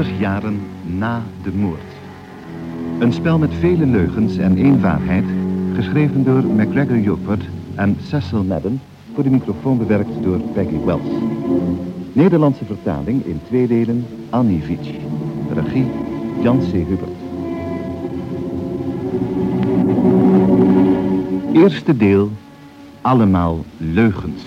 30 jaren na de moord. Een spel met vele leugens en één waarheid, geschreven door MacGregor Jopert en Cecil Madden, voor de microfoon bewerkt door Peggy Wells. Nederlandse vertaling in twee delen, Annie Vici. Regie, Jan C. Hubert. Eerste deel, allemaal leugens.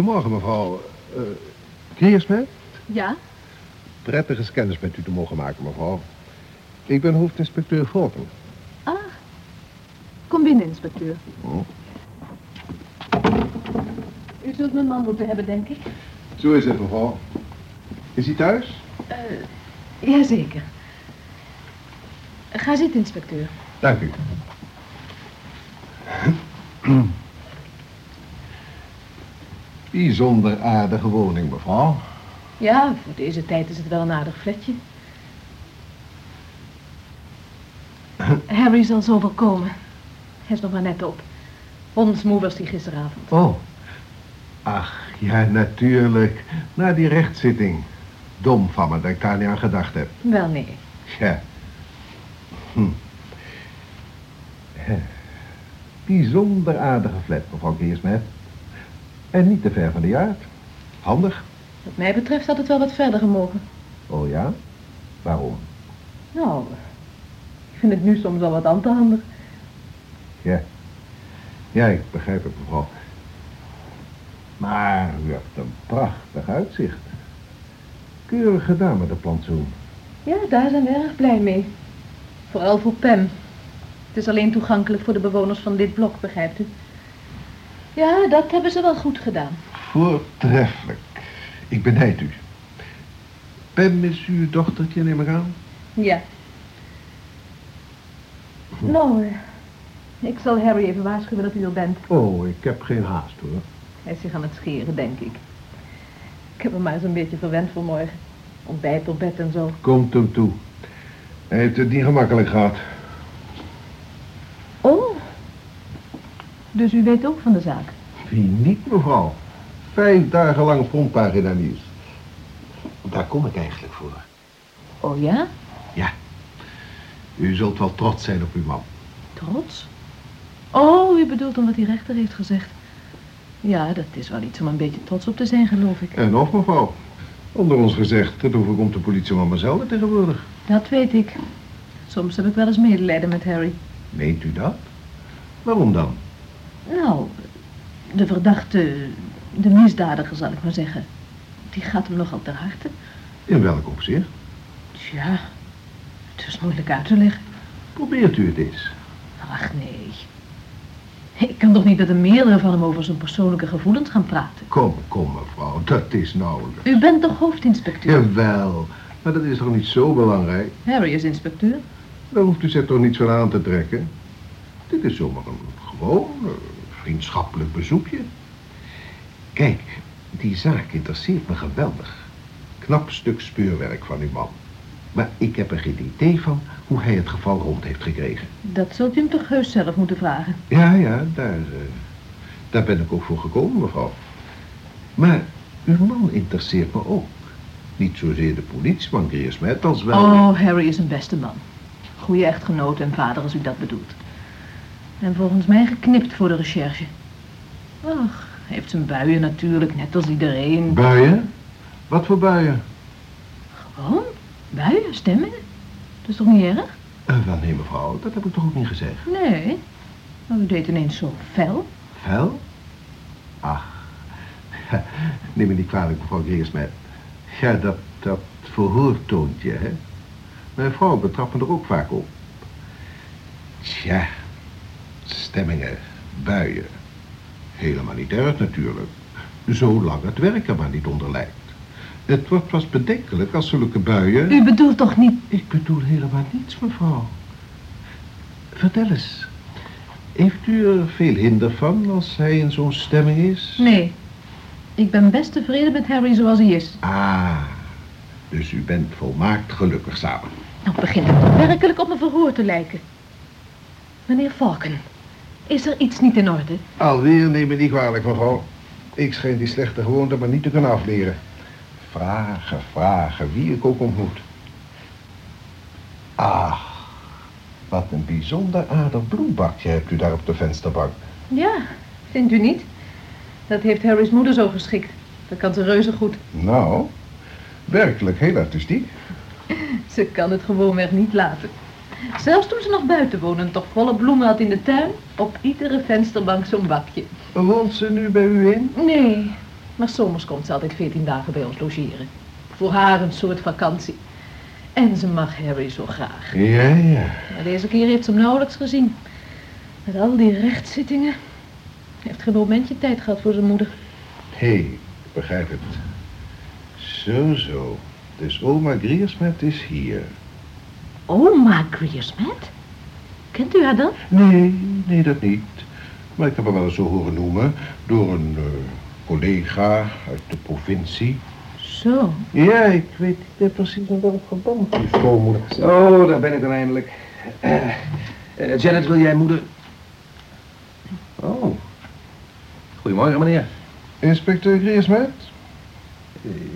Goedemorgen, mevrouw. Uh? Ja? Prettige kennis met u te mogen maken, mevrouw. Ik ben hoofdinspecteur Volken. Ah, kom binnen, inspecteur. Oh. U zult mijn man moeten hebben, denk ik. Zo is het, mevrouw. Is hij thuis? Uh, jazeker. Ga zitten, inspecteur. Dank u. Bijzonder aardige woning, mevrouw. Ja, voor deze tijd is het wel een aardig flatje. Harry zal zo wel komen. Hij is nog maar net op. Hondsmoe was hij gisteravond. Oh. Ach, ja, natuurlijk. Na die rechtszitting. Dom van me dat ik daar niet aan gedacht heb. Wel, nee. Ja. Hm. Bijzonder aardige flat, mevrouw Keersmet. En niet te ver van de jaart. Handig. Wat mij betreft had het wel wat verder gemogen. Oh ja? Waarom? Nou, ik vind het nu soms wel wat aan te handig. Ja. Ja, ik begrijp het, mevrouw. Maar u hebt een prachtig uitzicht. Keurig gedaan met de plantsoen. Ja, daar zijn we erg blij mee. Vooral voor Pam. Het is alleen toegankelijk voor de bewoners van dit blok, begrijpt u? Ja, dat hebben ze wel goed gedaan. Voortreffelijk. Ik benijd u. Pam is uw dochtertje, neem ik aan? Ja. Nou, eh, ik zal Harry even waarschuwen dat u er bent. Oh, ik heb geen haast hoor. Hij is zich aan het scheren, denk ik. Ik heb hem maar zo'n beetje verwend voor morgen. Ontbijt op bed en zo. Komt hem toe. Hij heeft het niet gemakkelijk gehad. Oh, dus u weet ook van de zaak? Wie niet, mevrouw? Vijf dagen lang frontpagina nieuws. Daar kom ik eigenlijk voor. Oh ja? Ja. U zult wel trots zijn op uw man. Trots? Oh, u bedoelt om wat die rechter heeft gezegd. Ja, dat is wel iets om een beetje trots op te zijn, geloof ik. En nog, mevrouw. Onder ons gezegd, dat overkomt de politieman maar zelden tegenwoordig. Dat weet ik. Soms heb ik wel eens medelijden met Harry. Meent u dat? Waarom dan? Nou, de verdachte, de misdadiger zal ik maar zeggen, die gaat hem nogal ter harte. In welk opzicht? Tja, het is moeilijk uit te leggen. Probeert u het eens. Ach nee. Ik kan toch niet met een meerdere van hem over zijn persoonlijke gevoelens gaan praten? Kom, kom mevrouw, dat is nauwelijks. U bent toch hoofdinspecteur? Jawel, maar dat is toch niet zo belangrijk? Harry is inspecteur. Daar hoeft u zich toch niets van aan te trekken? Dit is zomaar een gewoon eh, vriendschappelijk bezoekje. Kijk, die zaak interesseert me geweldig. Knap stuk speurwerk van uw man. Maar ik heb er geen idee van hoe hij het geval rond heeft gekregen. Dat zult u hem toch heus zelf moeten vragen? Ja, ja, daar, uh, daar ben ik ook voor gekomen, mevrouw. Maar uw man interesseert me ook. Niet zozeer de politieman Griersmet als wel... Oh, Harry is een beste man. Goeie echtgenoot en vader als u dat bedoelt. En volgens mij geknipt voor de recherche. Ach, heeft zijn buien natuurlijk, net als iedereen. Buien? Wat voor buien? Gewoon, buien, stemmingen. Dat is toch niet erg? Uh, wel nee, mevrouw, dat heb ik toch ook niet gezegd? Nee, maar u deed ineens zo fel. Fel? Ach, neem me niet kwalijk, mevrouw Greersmet. Ja, dat, dat verhoortoontje, hè. Mijn vrouw betrapt me er ook vaak op. Tja, stemmingen, buien. Helemaal niet erg natuurlijk. Zolang het werk er maar niet onder lijkt. Het wordt pas bedenkelijk als zulke buien... U bedoelt toch niet... Ik bedoel helemaal niets, mevrouw. Vertel eens. Heeft u er veel hinder van als hij in zo'n stemming is? Nee. Ik ben best tevreden met Harry zoals hij is. Ah, dus u bent volmaakt gelukkig samen. Nou begint het werkelijk op een verhoor te lijken. Meneer Falken, is er iets niet in orde? Alweer neem me niet kwalijk, mevrouw. Ik schijn die slechte gewoonte maar niet te kunnen afleren. Vragen, vragen, wie ik ook ontmoet. Ah, wat een bijzonder aardig bloembakje hebt u daar op de vensterbank. Ja, vindt u niet? Dat heeft Harry's moeder zo geschikt. Dat kan ze reuze goed. Nou, werkelijk heel artistiek. Ze kan het gewoonweg niet laten. Zelfs toen ze nog buiten wonen en toch volle bloemen had in de tuin, op iedere vensterbank zo'n bakje. Woont ze nu bij u in? Nee, maar zomers komt ze altijd veertien dagen bij ons logeren. Voor haar een soort vakantie. En ze mag Harry zo graag. Ja, ja. Maar deze keer heeft ze hem nauwelijks gezien. Met al die rechtszittingen. Heeft geen momentje tijd gehad voor zijn moeder. Hé, hey, ik begrijp het. Zo, zo. Dus oma Griersmet is hier. Oma Griersmet? Kent u haar dan? Nee, nee, dat niet. Maar ik heb haar wel eens zo horen noemen door een eh, collega uit de provincie. Zo. Ja, ik weet niet precies in welk verband uw schoonmoeder gezet. Oh, daar ben ik dan eindelijk. Eh, eh, Janet, wil jij moeder... Oh. Goedemorgen, meneer. Inspecteur Griersmet?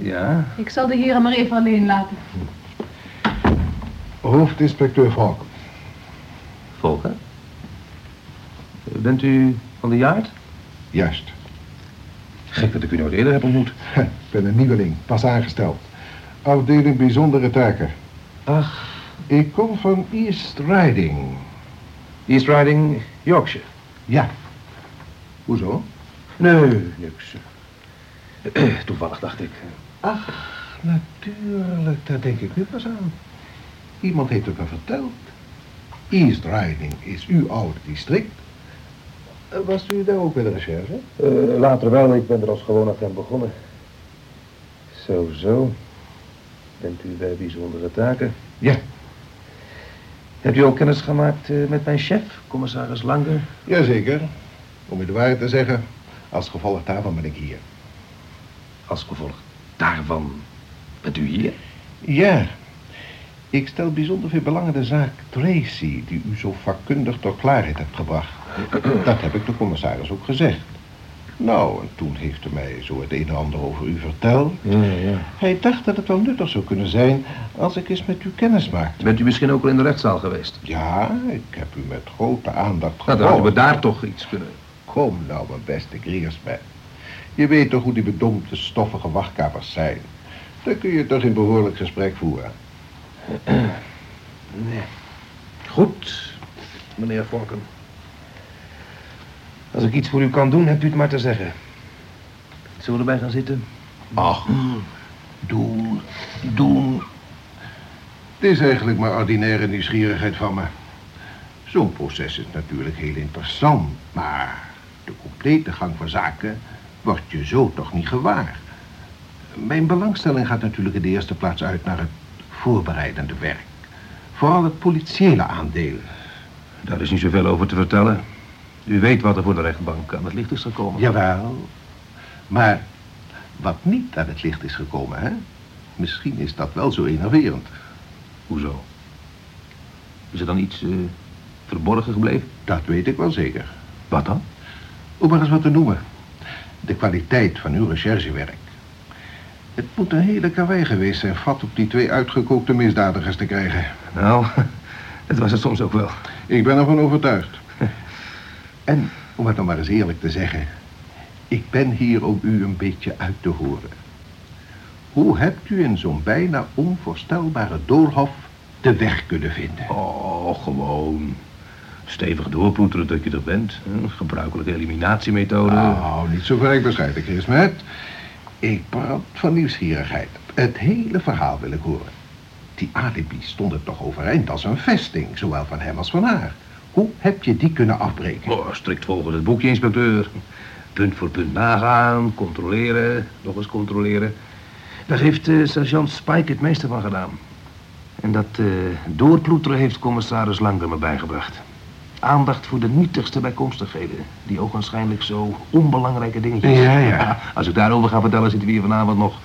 Ja. Ik zal de heren maar even alleen laten. Hoofdinspecteur Valken. Volker? Bent u van de Jaard? Juist. Gek dat ik u nooit eerder heb ontmoet. Ik ben een nieuweling, pas aangesteld. Afdeling bijzondere taken. Ach, Ik kom van East Riding. East Riding, Yorkshire. Ja. Hoezo? Nee, niks. Toevallig dacht ik. Ach, natuurlijk, daar denk ik nu pas aan. Iemand heeft het me verteld. East Riding is uw oude district. Eh, Was u daar ook bij de recherche? Eh, later wel, ik ben er als gewoon agent begonnen. Zo, zo. Bent u bij bijzondere taken? Ja. Hebt u ook kennis gemaakt eh, met mijn chef, commissaris Langer? Jazeker. Om u de waarheid te zeggen, als gevolg daarvan ben ik hier. Als gevolg daarvan bent u hier? Ja. Ik stel bijzonder veel belang in de zaak Tracy, die u zo vakkundig tot klaarheid hebt gebracht. Dat heb ik de commissaris ook gezegd. Nou, en toen heeft hij mij zo het een en ander over u verteld. Ja, ja. Hij dacht dat het wel nuttig zou kunnen zijn als ik eens met u kennis maakte. Bent u misschien ook al in de rechtszaal geweest? Ja, ik heb u met grote aandacht Nou, dan hadden we gevolgd. daar toch iets kunnen... Kom nou, mijn beste Griersman. Je weet toch hoe die bedompte, stoffige wachtkamers zijn. Dan kun je toch in behoorlijk gesprek voeren. Nee. Goed, meneer Volken. Als ik iets voor u kan doen, hebt u het maar te zeggen. Zullen we erbij gaan zitten? Ach, doen, doen. Het is eigenlijk maar ordinaire nieuwsgierigheid van me. Zo'n proces is natuurlijk heel interessant, maar de complete gang van zaken word je zo toch niet gewaar. Mijn belangstelling gaat natuurlijk in de eerste plaats uit naar het voorbereidende werk. Vooral het politiële aandeel. Daar is niet zoveel over te vertellen. U weet wat er voor de rechtbank aan het licht is gekomen. Jawel, maar wat niet aan het licht is gekomen, hè? Misschien is dat wel zo enerverend. Hoezo? Is er dan iets eh, verborgen gebleven? Dat weet ik wel zeker. Wat dan? Om maar eens wat te noemen. De kwaliteit van uw recherchewerk. Het moet een hele karwei geweest zijn vat op die twee uitgekookte misdadigers te krijgen. Nou, het was het soms ook wel. Ik ben ervan overtuigd. En, om het dan maar eens eerlijk te zeggen... ik ben hier om u een beetje uit te horen. Hoe hebt u in zo'n bijna onvoorstelbare doolhof de weg kunnen vinden? Oh, gewoon. Stevig doorploeteren dat je er bent. Een gebruikelijke eliminatiemethode. Nou, niet zo ver ik bescheiden, Chris, met. Ik brand van nieuwsgierigheid. Het hele verhaal wil ik horen. Die alibis stonden toch overeind als een vesting, zowel van hem als van haar. Hoe heb je die kunnen afbreken? Oh, strikt volgens het boekje, inspecteur. punt voor punt nagaan, controleren, nog eens controleren. Daar heeft eh, sergeant Spike het meeste van gedaan. En dat eh doorploeteren heeft commissaris Langer me bijgebracht. Aandacht voor de nietigste bijkomstigheden. Die ogenschijnlijk zo onbelangrijke dingetjes. Ja, ja. Als ik daarover ga vertellen, zitten we hier vanavond nog.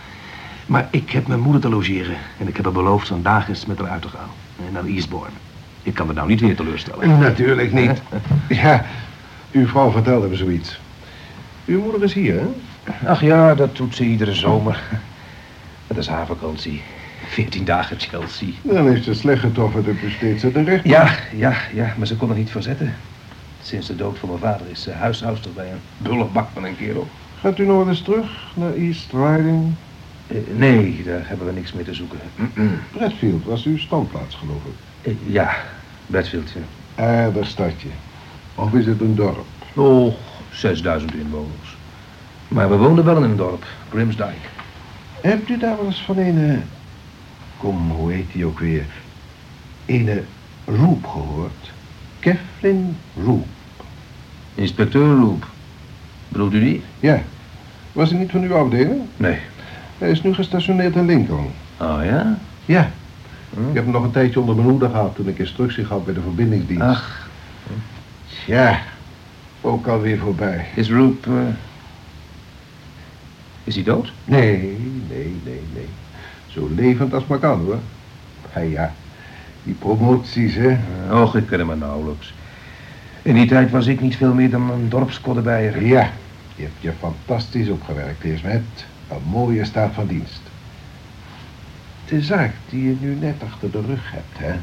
Maar ik heb mijn moeder te logeren. En ik heb haar beloofd vandaag eens met haar uit te gaan. Eh, Naar Eastbourne. Ik kan me nou niet weer teleurstellen. Natuurlijk niet. Ja, uw vrouw vertelde me zoiets. Uw moeder is hier, hè? Ach ja, dat doet ze iedere zomer. Dat is haar vakantie. 14 dagen Chelsea. Dan heeft ze slecht getroffen de recht. Ja, ja, ja, maar ze kon er niet verzetten. Sinds de dood van mijn vader is ze huishoudster bij een bullenbak van een kerel. Gaat u nog wel eens terug naar East Riding? Eh, nee, daar hebben we niks mee te zoeken. Bradfield was uw standplaats, geloof ik. Eh, ja, Bradfield, ja. Aardig stadje. Of is het een dorp? Oh, 6000 inwoners. Maar we woonden wel in een dorp, Grimsdijk. Hebt u daar wel eens van een... Kom, hoe heet die ook weer? Ene Roep gehoord? Kevlin Roep. Inspecteur Loop. Bedoelt u die? Ja. Was hij niet van uw afdeling? Nee. Hij is nu gestationeerd in Lincoln. Oh ja? Ja. Ik heb hem nog een tijdje onder mijn hoede gehad toen ik instructie had bij de verbindingsdienst. Ach, Ja, ook alweer voorbij. is Roop... eh, Is hij dood? Nee, nee, nee, nee. Zo levend als maar kan, hoor. Ja, ja. Die promoties, hè. Och, ik ken hem maar nauwelijks. In die tijd was ik niet veel meer dan een dorpskoddenbijer. Ja, je hebt je fantastisch opgewerkt, eerst met een mooie staat van dienst. De zaak die je nu net achter de rug hebt, hè.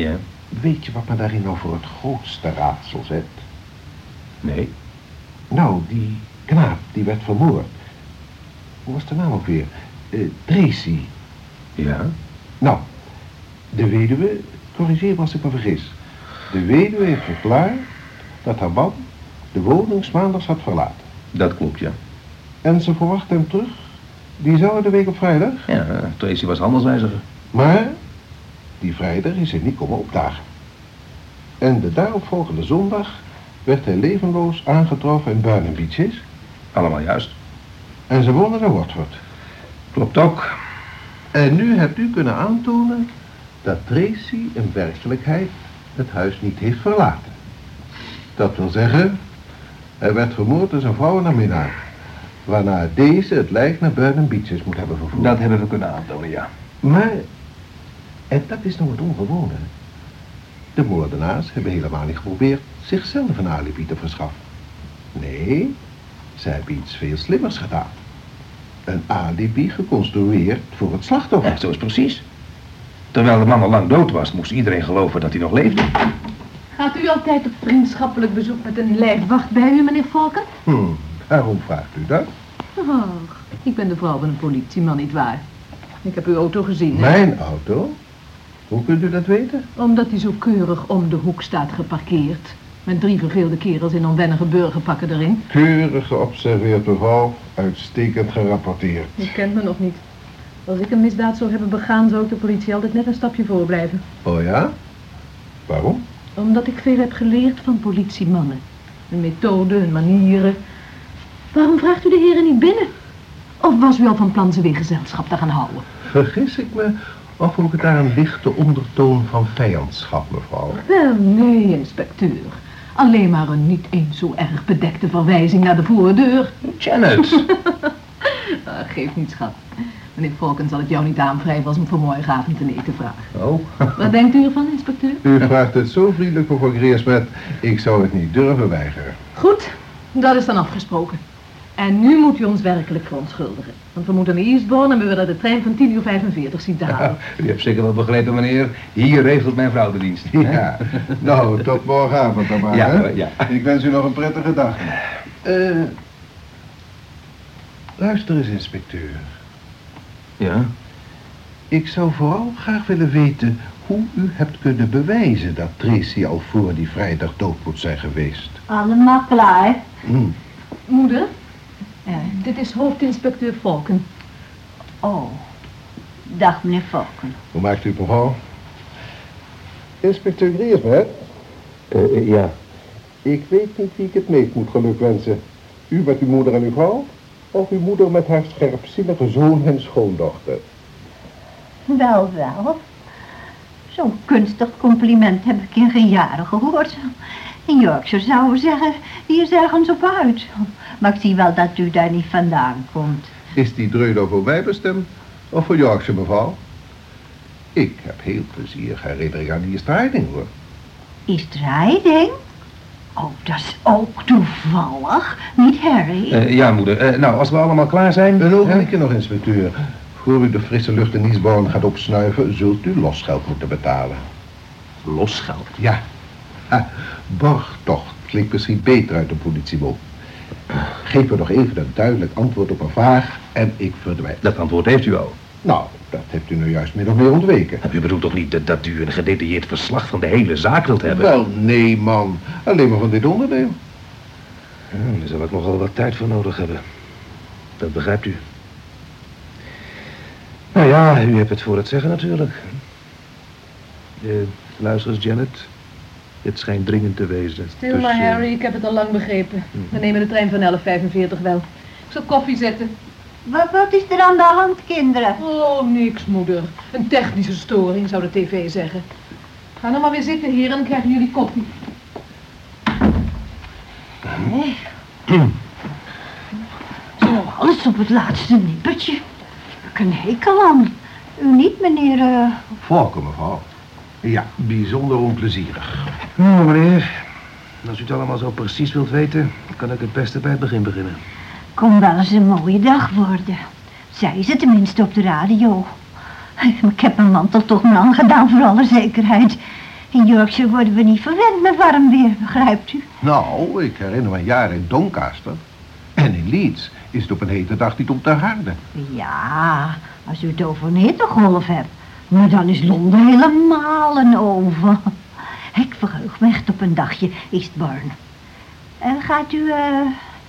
Ja? Weet je wat me daarin voor het grootste raadsel zet? Nee. Nou, die knaap, die werd vermoord. Hoe was de naam ook weer? Eh, Tracy. Ja? Nou, de weduwe, corrigeer me als ik me vergis. De weduwe heeft verklaard dat haar man de woning maandags had verlaten. Dat klopt, ja. En ze verwacht hem terug diezelfde week op vrijdag. Ja, Tracy was handelswijziger. Maar die vrijdag is hij niet komen opdagen. En de daaropvolgende zondag werd hij levenloos aangetroffen in Burnham Beaches. Allemaal juist. En ze wonen in Watford. Klopt ook. En nu hebt u kunnen aantonen dat Tracy in werkelijkheid het huis niet heeft verlaten. Dat wil zeggen, hij werd vermoord door zijn vrouw en haar minnaar. Waarna deze het lijk naar Burnham Beaches moet hebben vervoerd. Dat hebben we kunnen aantonen, ja. Maar, en dat is nou het ongewone. De moordenaars hebben helemaal niet geprobeerd zichzelf een alibi te verschaffen. Nee, ze hebben iets veel slimmers gedaan. Een alibi geconstrueerd voor het slachtoffer. Ja, zo is het precies. Terwijl de man al lang dood was, moest iedereen geloven dat hij nog leefde. Gaat u altijd op vriendschappelijk bezoek met een lijfwacht bij u, meneer Valken? Hm, waarom vraagt u dat? Ach, ik ben de vrouw van een politieman, niet waar? Ik heb uw auto gezien, hè? Mijn auto? Hoe kunt u dat weten? Omdat hij zo keurig om de hoek staat geparkeerd. Met drie verveelde kerels in onwennige burgerpakken erin. Keurig geobserveerd, mevrouw. Uitstekend gerapporteerd. U kent me nog niet. Als ik een misdaad zou hebben begaan, zou ik de politie altijd net een stapje voor blijven. Oh ja? Waarom? Omdat ik veel heb geleerd van politiemannen. Hun methoden, hun manieren. Waarom vraagt u de heren niet binnen? Of was u al van plan ze weer gezelschap te gaan houden? Vergis ik me of ook daar een lichte ondertoon van vijandschap, mevrouw? Wel, nee, inspecteur. Alleen maar een niet eens zo erg bedekte verwijzing naar de voordeur. Janet! Ah, geef niet, schat. Meneer Volken zal het jou niet aanwrijven als hem voor morgenavond ten eten vragen. Oh, Wat denkt u ervan, inspecteur? u vraagt het zo vriendelijk, mevrouw Greersmet. Ik zou het niet durven weigeren. Goed, dat is dan afgesproken. En nu moet u ons werkelijk verontschuldigen. Want we moeten naar Eastbourne en we willen de trein van 10 uur 45 zien te halen. U hebt zeker wel begrepen, meneer. Hier regelt mijn vrouw de dienst. Ja, nou, tot morgenavond dan maar, Ja, hè? ja. Ik wens u nog een prettige dag. Eh, luister eens, inspecteur. Ja? Ik zou vooral graag willen weten hoe u hebt kunnen bewijzen dat Tracy al voor die vrijdag dood moet zijn geweest. Allemaal klaar. Hm. Moeder? Ja, dit is hoofdinspecteur Volken. Oh, dag meneer Valken. Hoe maakt u het, mevrouw? Inspecteur Griersmet? ja. Ik weet niet wie ik het meest moet geluk wensen. U met uw moeder en uw vrouw? Of uw moeder met haar scherpzinnige zoon en schoondochter? Wel, wel. Zo'n kunstig compliment heb ik in geen jaren gehoord. In Yorkshire zouden we zeggen, die is ergens op uit. Maar ik zie wel dat u daar niet vandaan komt. Is die dreudo voor mij bestemd? Of voor Yorkshire, mevrouw? Ik heb heel plezier herinnering aan die strijding, hoor. Is riding? Oh, dat is ook toevallig. Niet Harry? Eh, ja, moeder. Eh, nou, als we allemaal klaar zijn... Een ogenblikje nog, inspecteur. Voor u de frisse lucht in Niesborn gaat opsnuiven, zult u losgeld moeten betalen. Losgeld. Ja. Ha, borgtocht klinkt misschien beter uit een politiemond. Geef me nog even een duidelijk antwoord op een vraag en ik verdwijn. Dat antwoord heeft u al. Nou, dat hebt u nu juist min of meer ontweken. U bedoelt toch niet dat, dat u een gedetailleerd verslag van de hele zaak wilt hebben? Wel, nee man. Alleen maar van dit onderdeel. Ja, daar zal ik nogal wat tijd voor nodig hebben. Dat begrijpt u. Nou ja, u hebt het voor het zeggen natuurlijk. Eh, luister eens, Janet. Het schijnt dringend te wezen. Stil Dus, maar, eh, Harry. Ik heb het al lang begrepen. We nemen de trein van 11.45 wel. Ik zal koffie zetten. Wat, wat is er aan de hand, kinderen? Oh, niks, moeder. Een technische storing, zou de tv zeggen. Ga nou maar weer zitten hier en dan krijgen jullie koffie. Zo, alles op het laatste nippertje. Ik een hekel aan. U niet, meneer... eh, Volken, mevrouw. Ja, bijzonder onplezierig. Nou, meneer. Als u het allemaal zo precies wilt weten, kan ik het beste bij het begin beginnen. Kon wel eens een mooie dag worden. Zei ze tenminste op de radio. Ik heb mijn mantel toch maar aangedaan voor alle zekerheid. In Yorkshire worden we niet verwend met warm weer, begrijpt u? Nou, ik herinner me een jaar in Doncaster. En in Leeds is het op een hete dag niet om te harden. Ja, als u het over een hittegolf hebt. Maar dan is Londen helemaal een oven. Ik verheug me echt op een dagje Eastbourne. En gaat u eh,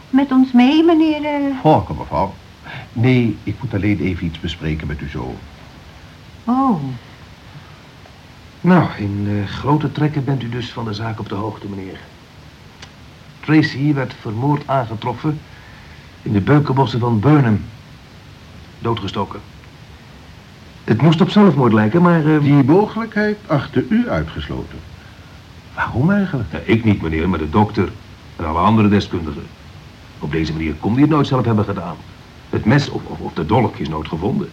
met ons mee, meneer... eh? Volken, mevrouw. Nee, ik moet alleen even iets bespreken met uw zoon. Oh, Nou, in eh, grote trekken bent u dus van de zaak op de hoogte, meneer. Tracy werd vermoord aangetroffen in de beukenbossen van Burnham. Doodgestoken. Het moest op zelfmoord lijken, maar... eh, Die mogelijkheid achter u uitgesloten. Waarom eigenlijk? ja, ik niet, meneer, maar de dokter en alle andere deskundigen. Op deze manier kon hij het nooit zelf hebben gedaan. Het mes of, of, of de dolk is nooit gevonden.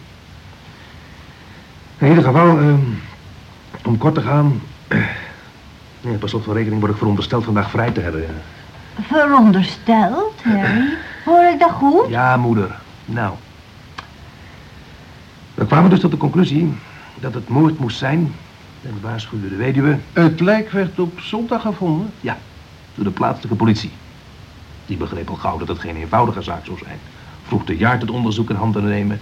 In ieder geval, eh, om kort te gaan... ja, per slot van rekening word ik verondersteld vandaag vrij te hebben. verondersteld, Harry. Hoor ik dat goed? Ja, moeder. Nou. We kwamen dus tot de conclusie dat het moord moest zijn... en waarschuwde de weduwe Het lijk werd op zondag gevonden. door de plaatselijke politie. Die begreep al gauw dat het geen eenvoudige zaak zou zijn. Vroeg de jaart het onderzoek in handen te nemen.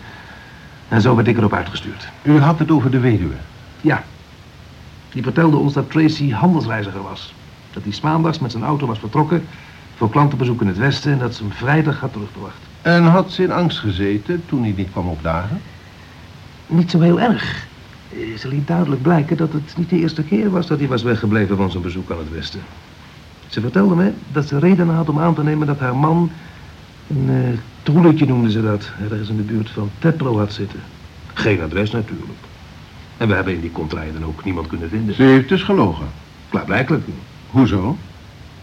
En zo werd ik erop uitgestuurd. U had het over de weduwe. Ja. Die vertelde ons dat Tracy handelsreiziger was. Dat hij maandags met zijn auto was vertrokken voor klantenbezoek in het westen en dat ze hem vrijdag had teruggebracht. En had ze in angst gezeten toen hij niet kwam opdagen? Niet zo heel erg. Eh, Ze liet duidelijk blijken dat het niet de eerste keer was dat hij was weggebleven van zijn bezoek aan het westen. Ze vertelde me dat ze redenen had om aan te nemen dat haar man een uh, troeletje noemde ze dat, ergens in de buurt van Teplo had zitten. Geen adres natuurlijk. En we hebben in die contraien dan ook niemand kunnen vinden. Ze heeft dus gelogen. Klaarblijkelijk. Hoezo?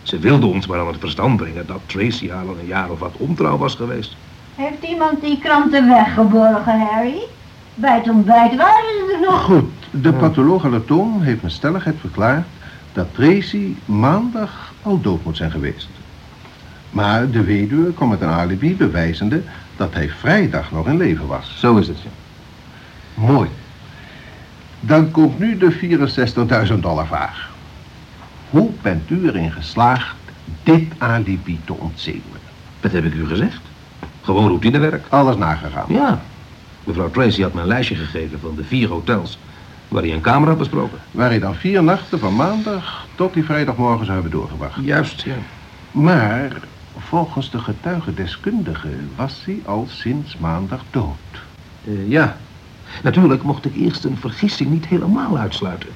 Ze wilde ons maar aan het verstand brengen dat Tracy al een jaar of wat ontrouw was geweest. Heeft iemand die kranten weggeborgen, Harry? Bij het ontbijt waren ze er nog. Goed, de patholoog anatoom heeft met stelligheid verklaard dat Tracy maandag al dood moet zijn geweest. Maar de weduwe kwam met een alibi bewijzende dat hij vrijdag nog in leven was. Zo is het. ja. Mooi. Dan komt nu de 64.000 dollar vraag. Hoe bent u erin geslaagd dit alibi te ontzemelen? Wat heb ik u gezegd? Gewoon routinewerk. Alles nagegaan. Ja. Mevrouw Tracy had me een lijstje gegeven van de vier hotels waar hij een kamer had besproken. Waar hij dan vier nachten van maandag tot die vrijdagmorgen zou hebben doorgebracht. Juist, ja. Maar volgens de getuigendeskundige was hij al sinds maandag dood. Eh, ja. Natuurlijk mocht ik eerst een vergissing niet helemaal uitsluiten.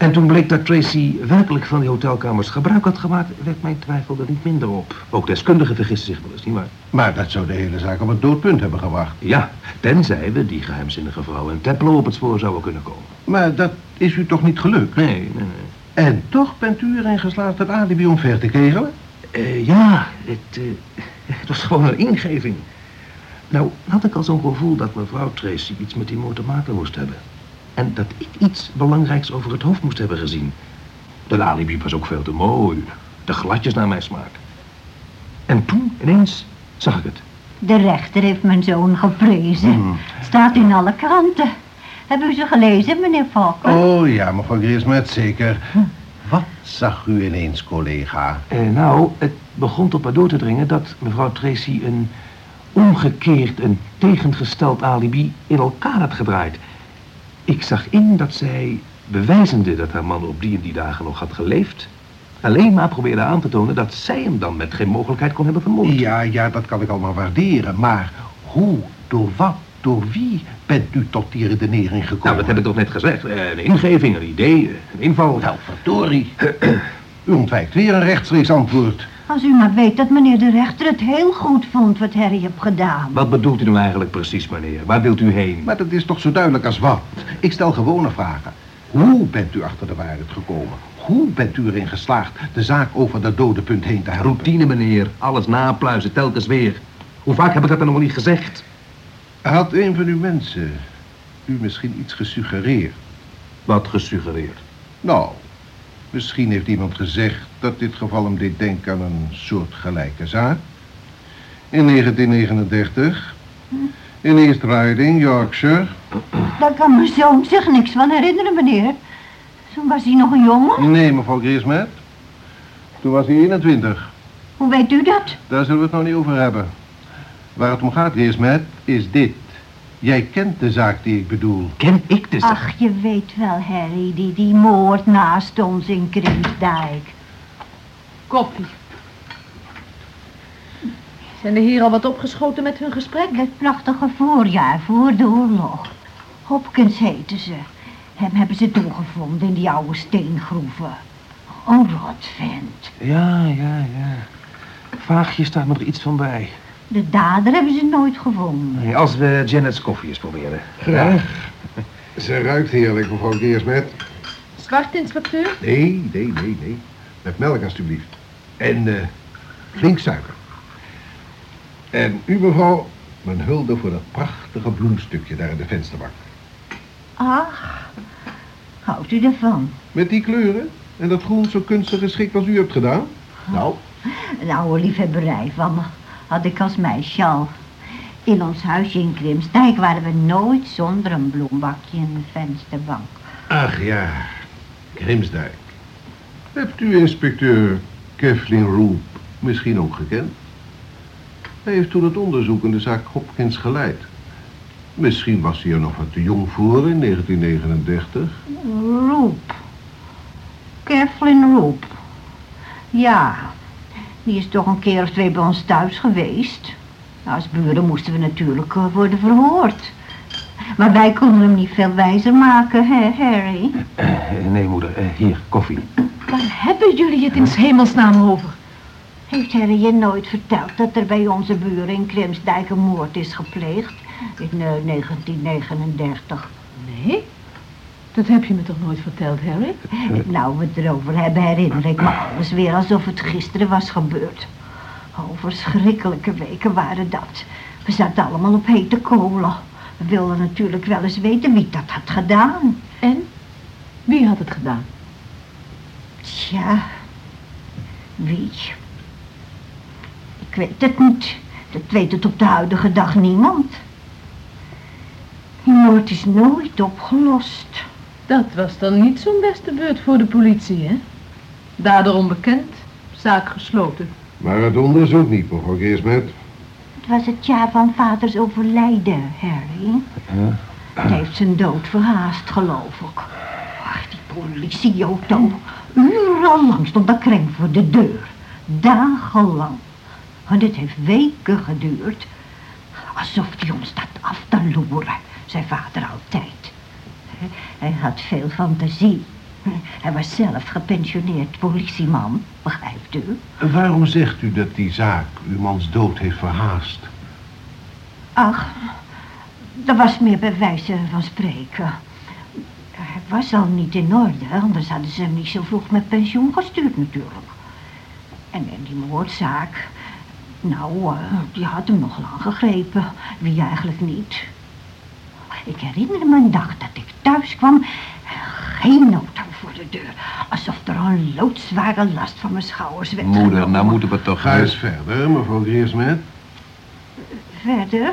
En toen bleek dat Tracy werkelijk van die hotelkamers gebruik had gemaakt, werd mijn twijfel er niet minder op. Ook deskundigen vergissen zich wel eens, nietwaar? Maar dat zou de hele zaak op het doodpunt hebben gewacht. Ja, tenzij we die geheimzinnige vrouw in Tempelo op het spoor zouden kunnen komen. Maar dat is u toch niet gelukt? Nee, nee, nee. En toch bent u erin geslaagd het alibi omver te kegelen? Eh, ja, het, eh, het was gewoon een ingeving. Nou, had ik al zo'n gevoel dat mevrouw Tracy iets met die moord te maken moest hebben. En dat ik iets belangrijks over het hoofd moest hebben gezien. De alibi was ook veel te mooi. De gladjes naar mijn smaak. En toen, ineens, zag ik het. De rechter heeft mijn zoon geprezen. Hmm. Staat in alle kranten. Hebben u ze gelezen, meneer Valken? Oh ja, mevrouw Griesmet, zeker. Wat zag u ineens, collega? Eh, nou, het begon tot mij door te dringen dat mevrouw Tracy een omgekeerd, een tegengesteld alibi in elkaar had gedraaid. Ik zag in dat zij, bewijzende dat haar man op die en die dagen nog had geleefd, alleen maar probeerde aan te tonen dat zij hem dan met geen mogelijkheid kon hebben vermoord. Ja, ja, dat kan ik allemaal waarderen. Maar hoe, door wat, door wie bent u tot die redenering gekomen? Nou, dat heb ik toch net gezegd. Eh, Een ingeving, een idee, een inval. Wel, verdorie. U ontwijkt weer een rechtstreeks antwoord. Als u maar weet dat meneer de rechter het heel goed vond wat Harry heeft gedaan. Wat bedoelt u nou eigenlijk precies, meneer? Waar wilt u heen? Maar dat is toch zo duidelijk als wat? Ik stel gewone vragen. Hoe bent u achter de waarheid gekomen? Hoe bent u erin geslaagd de zaak over dat dode punt heen te helpen? Routine, meneer. Alles napluizen, telkens weer. Hoe vaak heb ik dat dan nog wel niet gezegd? Had een van uw mensen u misschien iets gesuggereerd? Wat gesuggereerd. Nou, misschien heeft iemand gezegd dat dit geval hem deed denken aan een soortgelijke zaak. In 1939, in East Riding, Yorkshire. Daar kan mijn zoon zich niks van herinneren, meneer. Toen was hij nog een jongen. Nee, mevrouw Griesmet. Toen was hij 21. Hoe weet u dat? Daar zullen we het nou niet over hebben. Waar het om gaat, Griesmet, is dit. Jij kent de zaak die ik bedoel. Ken ik de zaak? Ach, je weet wel, Harry, die, die moord naast ons in Krimsdijk. Koffie. Zijn er hier al wat opgeschoten met hun gesprek? Het prachtige voorjaar voor de oorlog. Hopkins heten ze. Hem hebben ze toegevonden in die oude steengroeven. Een rotvent. Ja, ja, ja. Vaagje staat me er iets van bij. De dader hebben ze nooit gevonden. Nee, als we Janet's koffie eens proberen. Graag. Ze ruikt heerlijk, mevrouw Griesmet. Zwart, inspecteur? Nee, nee, nee, nee. Met melk, alstublieft. En eh, flink suiker. En u, mevrouw, mijn hulde voor dat prachtige bloemstukje daar in de vensterbank. Ach, houdt u ervan? Met die kleuren en dat groen zo kunstig geschikt als u hebt gedaan. Nou, Een oude liefhebberij van me. Had ik als meisje al. In ons huisje in Krimsdijk waren we nooit zonder een bloembakje in de vensterbank. ach ja, Grimsdijk. Hebt u inspecteur Kevlin Roop misschien ook gekend? Hij heeft toen het onderzoek in de zaak Hopkins geleid. Misschien was hij er nog wat te jong voor in 1939. Roep. Kathleen Roep. Ja, die is toch een keer of twee bij ons thuis geweest. Als buren moesten we natuurlijk eh, worden verhoord. Maar wij konden hem niet veel wijzer maken, hè, Harry? Eh, nee, moeder. eh, hier, koffie. Waar hebben jullie het in 's hemelsnaam over? Heeft Harry je nooit verteld dat er bij onze buren in Krimsdijk een moord is gepleegd? In eh, 1939. Nee? Dat heb je me toch nooit verteld, Harry? Nou, we het erover hebben, herinner ik me alles weer alsof het gisteren was gebeurd. Oh, verschrikkelijke weken waren dat. We zaten allemaal op hete kolen. We wilden natuurlijk wel eens weten wie dat had gedaan. En? Wie had het gedaan? Tja, wie? Ik weet het niet. Dat weet het op de huidige dag niemand. Die moord is nooit opgelost. Dat was dan niet zo'n beste beurt voor de politie, hè? Dader onbekend, zaak gesloten. Maar het onderzoek niet, mevrouw Geersmet. Het was het jaar van vaders overlijden, Harry. Het heeft zijn dood verhaast, geloof ik. Ach, die politieauto. Urenlang stond dat kreng voor de deur. Dagenlang. En het heeft weken geduurd. Alsof hij ons staat af te loeren, zei vader altijd. Hij had veel fantasie. Hij was zelf gepensioneerd politieman, begrijpt u? Waarom zegt u dat die zaak uw mans dood heeft verhaast? Ach, dat was meer bij wijze van spreken. Hij was al niet in orde, anders hadden ze hem niet zo vroeg met pensioen gestuurd natuurlijk. En, en die moordzaak, nou, eh, die had hem nog lang gegrepen. Wie eigenlijk niet. Ik herinner me een dag dat ik thuis kwam, geen auto voor de deur. Alsof er een loodzware last van mijn schouders werd Moeder, genomen. nou moeten we toch... Ga eens verder, mevrouw Griersmet. Verder?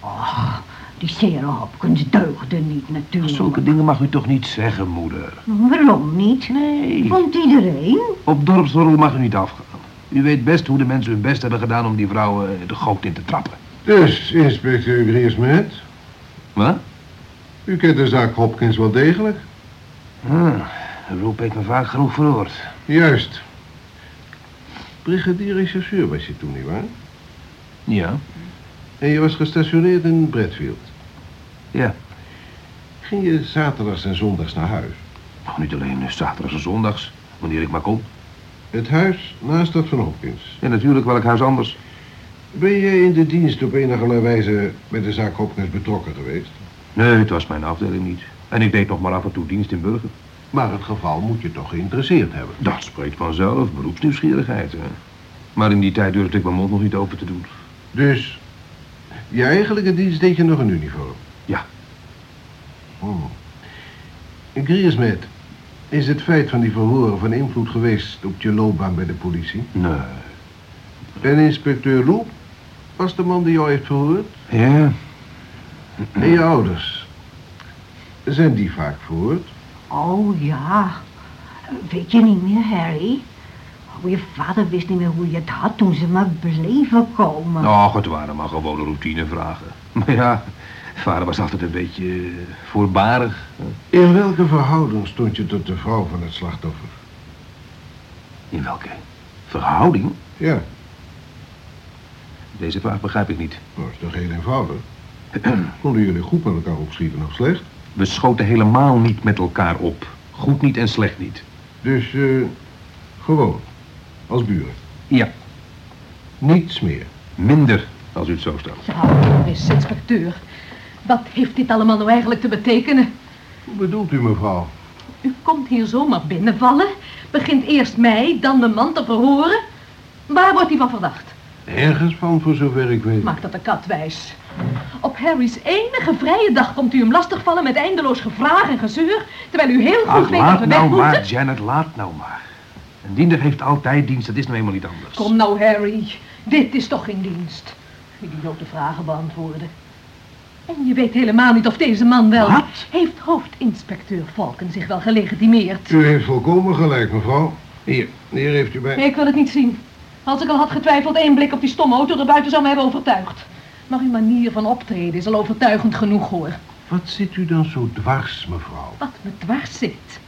Och, die Sarah Hopkins deugde niet natuurlijk. Zulke dingen mag u toch niet zeggen, moeder? Waarom niet? Nee. Vond iedereen? Op dorpsrol mag u niet afgaan. U weet best hoe de mensen hun best hebben gedaan om die vrouw eh, de goot in te trappen. Dus, inspecteur Griersmet, Wat? u kent de zaak Hopkins wel degelijk? Ah, Roep heeft me vaak genoeg verhoord. Juist. Brigadier rechercheur was je toen, nietwaar? Ja? En je was gestationeerd in Bradfield. Ja. Ging je zaterdags en zondags naar huis? Nou, niet alleen eh, zaterdags en zondags, wanneer ik maar kon. Het huis naast dat van Hopkins. Ja, natuurlijk, welk huis anders. Ben jij in de dienst op enige wijze met de zaak Hopkins betrokken geweest? Nee, het was mijn afdeling niet. En ik deed nog maar af en toe dienst in Burger. Maar het geval moet je toch geïnteresseerd hebben. Dat spreekt vanzelf, beroepsnieuwsgierigheid. Hè. Maar in die tijd durfde ik mijn mond nog niet open te doen. Dus, je eigenlijke dienst deed je nog in uniform? Ja. Hmm. Griersmet, is het feit van die verhoren van invloed geweest op je loopbaan bij de politie? Nee. En inspecteur Loep was de man die jou heeft verhoord? Ja? En je ouders? Zijn die vaak verhoord? Oh ja. Weet je niet meer, Harry? Oh, je vader wist niet meer hoe je het had toen ze maar bleven komen. Och, het waren maar gewone routinevragen. Maar ja, vader was altijd een beetje voorbarig. In welke verhouding stond je tot de vrouw van het slachtoffer? In welke verhouding? Ja, Deze vraag begrijp ik niet. dat is toch heel eenvoudig. Konden jullie goed met elkaar opschieten of slecht? We schoten helemaal niet met elkaar op. Goed niet en slecht niet. Dus, eh, gewoon, als buren. Ja. Niets meer. Minder, als u het zo stelt. Nou, is inspecteur. Wat heeft dit allemaal nou eigenlijk te betekenen? Hoe bedoelt u, mevrouw? U komt hier zomaar binnenvallen, begint eerst mij, dan mijn man te verhoren. Waar wordt hij van verdacht? Ergens van, voor zover ik weet. Maak dat de kat wijs. Op Harry's enige vrije dag komt u hem lastigvallen met eindeloos gevraag en gezeur, terwijl u heel goed Ach, weet dat we nou weg moeten. maar, Janet, laat nou maar. Een diender heeft altijd dienst, dat is nou helemaal niet anders. Kom nou, Harry. Dit is toch geen dienst? Idiote vragen beantwoorden. En je weet helemaal niet of deze man wel... Wat? Heeft hoofdinspecteur Valken zich wel gelegitimeerd? U heeft volkomen gelijk, mevrouw. Hier, hier heeft u bij. Nee, ik wil het niet zien. Als ik al had getwijfeld, één blik op die stomme auto erbuiten zou me hebben overtuigd. Maar uw manier van optreden is al overtuigend genoeg, hoor. Wat zit u dan zo dwars, mevrouw? Wat me dwars zit.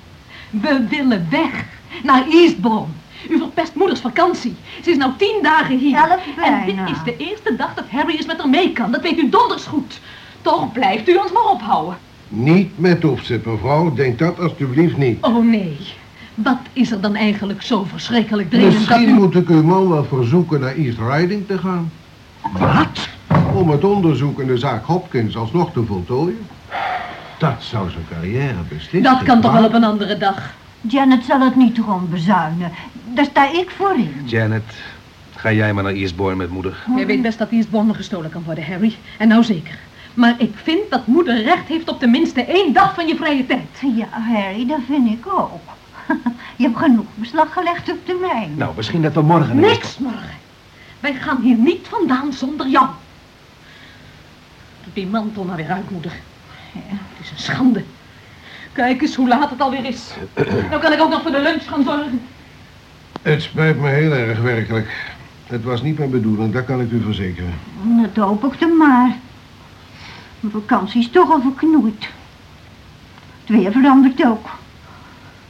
We willen weg. Naar Eastbourne. U verpest moeders vakantie. Ze is nou tien dagen hier. Elf en dit is de eerste dag dat Harry eens met haar mee kan. Dat weet u donders goed. Toch blijft u ons maar ophouden. Niet met opzet, mevrouw. Denk dat alstublieft niet. Oh nee. Wat is er dan eigenlijk zo verschrikkelijk dringend dat Misschien u... moet ik uw man wel verzoeken naar East Riding te gaan. Wat? Om het onderzoek in de zaak Hopkins alsnog te voltooien. Dat zou zijn carrière beslist. Dat kan toch wel op een andere dag. Janet zal het niet erom bezuinen. Daar sta ik voor in. Janet, ga jij maar naar Eastbourne met moeder. Jij weet best dat Eastbourne gestolen kan worden, Harry. En nou zeker. Maar ik vind dat moeder recht heeft op tenminste één dag van je vrije tijd. Ja, Harry, dat vind ik ook. Je hebt genoeg beslag gelegd op de mijn. Nou, misschien dat we morgen... eens- Niks morgen. Wij gaan hier niet vandaan zonder jou. Doe die mantel maar weer uit, moeder. Het is een schande. Kijk eens hoe laat het alweer is. Nou kan ik ook nog voor de lunch gaan zorgen. Het spijt me heel erg, werkelijk. Het was niet mijn bedoeling, dat kan ik u verzekeren. Dat hoop ik dan maar. Mijn vakantie is toch al verknoeid. Het weer verandert ook.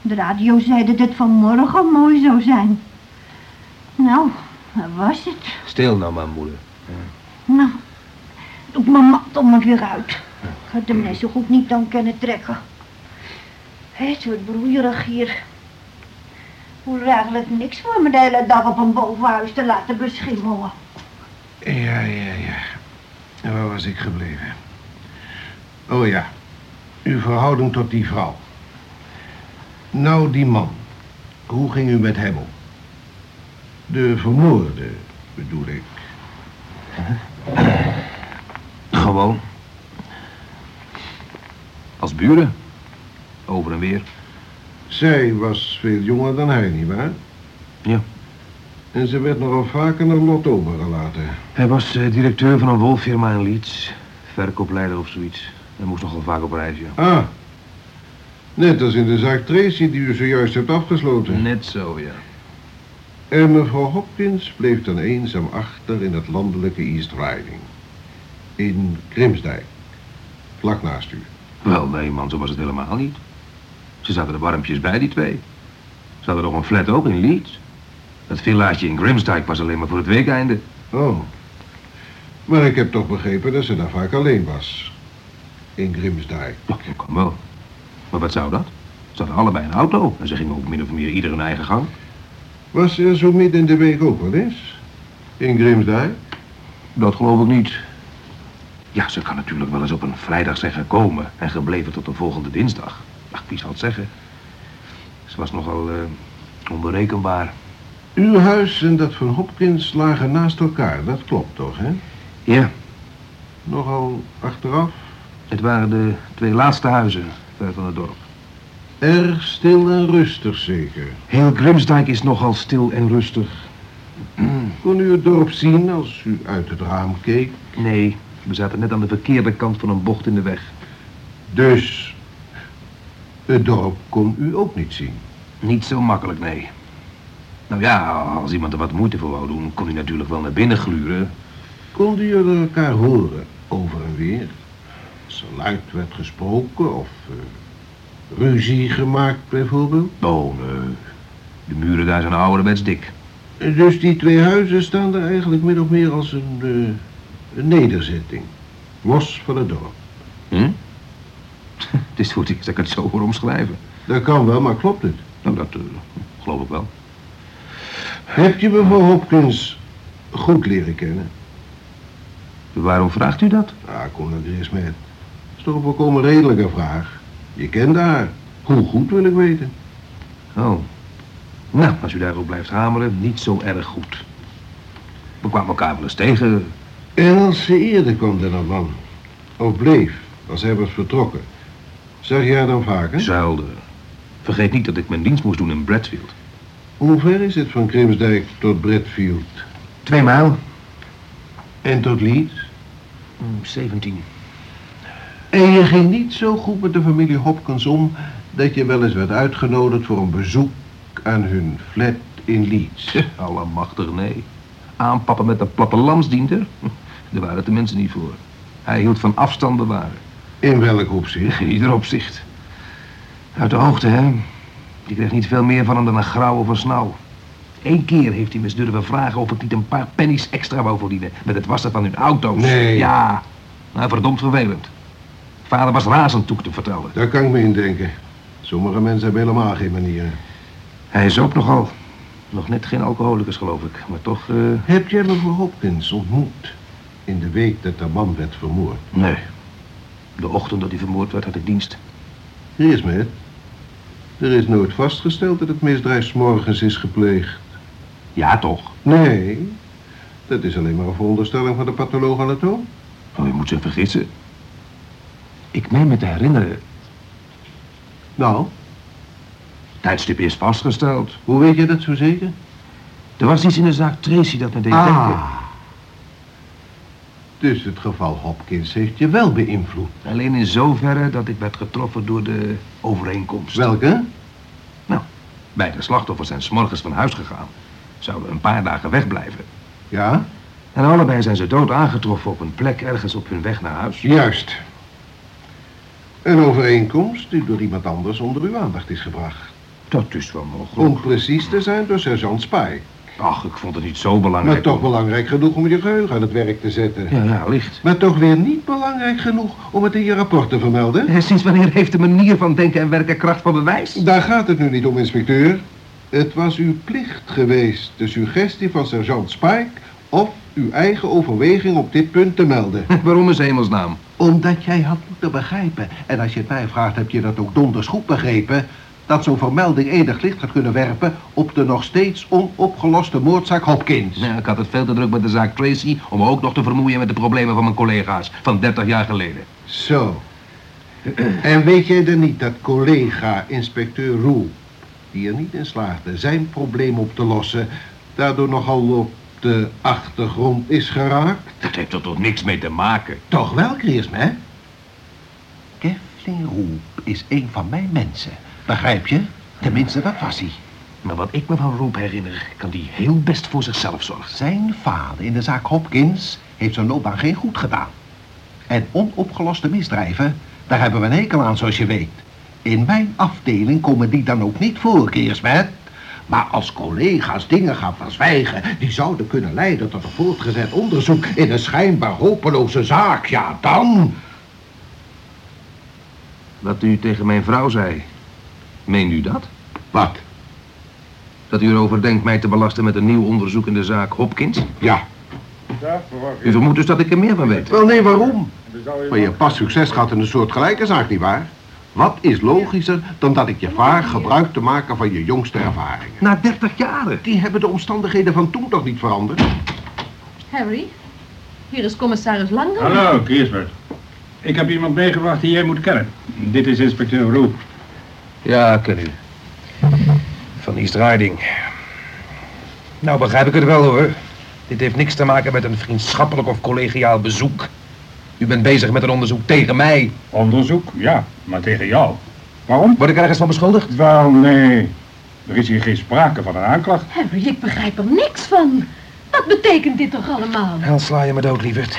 De radio zei dat het vanmorgen mooi zou zijn. Nou, dat was het. Stil nou maar, moeder. Nou, doe ik mijn mantel maar weer uit. Ik had hem net zo goed niet aan kunnen trekken. Het wordt broeierig hier. Er eigenlijk niks voor me de hele dag op een bovenhuis te laten beschimmelen. Ja, ja, ja. En waar was ik gebleven? Oh ja, uw verhouding tot die vrouw. Nou, die man. Hoe ging u met hem om? De vermoorde, bedoel ik. Gewoon. Als buren. Over en weer. Zij was veel jonger dan hij, nietwaar? Ja. En ze werd nogal vaker naar lot overgelaten. Hij was eh, directeur van een wolfirma in Leeds. Verkoopleider of zoiets. Hij moest nogal vaak op reis, ja. Ah, net als in de zaak Tracy die u zojuist hebt afgesloten. Net zo, ja. En mevrouw Hopkins bleef dan eenzaam achter in het landelijke East Riding. In Grimsdijk. Vlak naast u. Wel, nee, man, zo was het helemaal niet. Ze zaten er warmpjes bij, die twee. Ze hadden nog een flat ook in Leeds. Dat villaatje in Grimsdijk was alleen maar voor het weekeinde. Oh. Maar ik heb toch begrepen dat ze daar vaak alleen was. In Grimsdijk. Ja, dat kan wel. Maar wat zou dat? Ze hadden allebei een auto en ze gingen ook min of meer ieder hun eigen gang. Was ze er zo midden in de week ook wel eens? In Grimsdijk? Dat geloof ik niet. Ja, ze kan natuurlijk wel eens op een vrijdag zijn gekomen en gebleven tot de volgende dinsdag. Ach, wie zal het zeggen? Ze was nogal eh, onberekenbaar. Uw huis en dat van Hopkins lagen naast elkaar, dat klopt toch, hè? Ja, Nogal achteraf. het waren de twee laatste huizen ver van het dorp. Erg stil en rustig zeker. Heel Grimsdijk is nogal stil en rustig. Kon u het dorp zien als u uit het raam keek? Nee, we zaten net aan de verkeerde kant van een bocht in de weg. Dus het dorp kon u ook niet zien. Niet zo makkelijk, nee. Nou ja, als iemand er wat moeite voor wou doen, kon hij natuurlijk wel naar binnen gluren. Konden jullie elkaar horen over en weer? Als er luid werd gesproken of eh, ruzie gemaakt bijvoorbeeld? Oh, nee. De muren daar zijn ouderwets dik. Dus die twee huizen staan er eigenlijk min of meer als een, eh, een nederzetting. Los van het dorp. Hm? Het is eerst dat ik het zo hoor omschrijven. Dat kan wel, maar klopt het? Nou, dat eh, geloof ik wel. Heb je mevrouw Hopkins goed leren kennen? Waarom vraagt u dat? Ah, kom er eens met. Toch een volkomen redelijke vraag. Je kent haar. Hoe goed wil ik weten? Oh. Nou, als u daarop blijft hameren, niet zo erg goed. We kwamen elkaar wel eens tegen. En als ze eerder kwam dan een man, of bleef, als hij was vertrokken, zag je haar dan vaker? Zuilde. Vergeet niet dat ik mijn dienst moest doen in Bradfield. Hoe ver is het van Grimsdijk tot Bradfield? Twee mijl. En tot Leeds? Mm, 17. En je ging niet zo goed met de familie Hopkins om dat je wel eens werd uitgenodigd voor een bezoek aan hun flat in Leeds. Allemachtig, nee. Aanpappen met een plattelandsdienter? Daar waren de mensen niet voor. Hij hield van afstand bewaren. In welk opzicht? In ieder opzicht. Uit de hoogte, hè? Je kreeg niet veel meer van hem dan een grauw of een snauw. Eén keer heeft hij me durven vragen of ik niet een paar pennies extra wou verdienen met het wassen van hun auto's. Nee. Ja, nou, verdomd vervelend. Vader was razend het hem vertelde. Daar kan ik me in denken. Sommige mensen hebben helemaal geen manieren. Hij is ook nogal. Nog net geen alcoholicus, geloof ik. Maar toch, eh, Heb jij mevrouw Hopkins ontmoet in de week dat haar man werd vermoord? nee. De ochtend dat hij vermoord werd, had ik dienst. Hier is met. Er is nooit vastgesteld dat het misdrijf 's morgens is gepleegd. Ja, toch? Nee, dat is alleen maar een veronderstelling van de patholoog anatoom. Oh, je moet zich vergissen. Ik meen me te herinneren, Nou, tijdstip is vastgesteld. hoe weet je dat zo zeker? Er was iets in de zaak Tracy dat me deed denken. Ah. Dus het geval Hopkins heeft je wel beïnvloed. Alleen in zoverre dat ik werd getroffen door de overeenkomst. Welke? Beide slachtoffers zijn s'morgens van huis gegaan. Zouden een paar dagen wegblijven. Ja, En allebei zijn ze dood aangetroffen op een plek ergens op hun weg naar huis. juist. Een overeenkomst die door iemand anders onder uw aandacht is gebracht. Dat is wel mogelijk. Om precies te zijn door sergeant Spike. Ach, ik vond het niet zo Maar belangrijk. toch om- belangrijk genoeg om je geheugen aan het werk te zetten. Ja, ja, licht. Maar toch weer niet belangrijk genoeg om het in je rapport te vermelden. Eh, Sinds wanneer heeft de manier van denken en werken kracht van bewijs? Daar gaat het nu niet om, inspecteur. Het was uw plicht geweest de suggestie van sergeant Spike of uw eigen overweging op dit punt te melden. Waarom is hemelsnaam? Omdat jij had moeten begrijpen, en als je het mij vraagt heb je dat ook donders goed begrepen, dat zo'n vermelding enig licht gaat kunnen werpen op de nog steeds onopgeloste moordzaak Hopkins. Ja, ik had het veel te druk met de zaak Tracy om me ook nog te vermoeien met de problemen van mijn collega's van 30 jaar geleden. Zo. En weet jij dan niet dat collega inspecteur Roel, die er niet in slaagde zijn probleem op te lossen, daardoor nogal op de achtergrond is geraakt? Dat heeft er toch niks mee te maken? Toch wel, Kreersme, hè? Kevlin Roel is een van mijn mensen. Begrijp je? Tenminste, dat was hij. Maar wat ik me van Roep herinner, kan die heel best voor zichzelf zorgen. Zijn vader in de zaak Hopkins heeft zijn loopbaan geen goed gedaan. En onopgeloste misdrijven, daar hebben we een hekel aan, zoals je weet. In mijn afdeling komen die dan ook niet voor, Keersmet. Maar als collega's dingen gaan verzwijgen... die zouden kunnen leiden tot een voortgezet onderzoek... in een schijnbaar hopeloze zaak, ja, dan... Wat u tegen mijn vrouw zei, meent u dat? Wat? Dat u erover denkt mij te belasten met een nieuw onderzoek in de zaak Hopkins? Ja. U vermoedt dus dat ik er meer van weet. Wel, nee, waarom? Maar je hebt pas succes gehad in een soort gelijke zaak, nietwaar? Wat is logischer dan dat ik je vraag gebruik te maken van je jongste ervaringen? Na 30 jaren. Die hebben de omstandigheden van toen toch niet veranderd? Harry, hier is commissaris Langer. Hallo, Kiersbert. Ik heb iemand meegebracht die jij moet kennen. Dit is inspecteur Roep. Ja, ik ken u. Van East Riding. Nou, begrijp ik het wel hoor. Dit heeft niks te maken met een vriendschappelijk of collegiaal bezoek. U bent bezig met een onderzoek tegen mij. Onderzoek? Ja, maar tegen jou. Waarom? Word ik ergens van beschuldigd? Wel, nee. Er is hier geen sprake van een aanklacht. Harry, ik begrijp er niks van. Wat betekent dit toch allemaal? Hel sla je me dood, lieverd.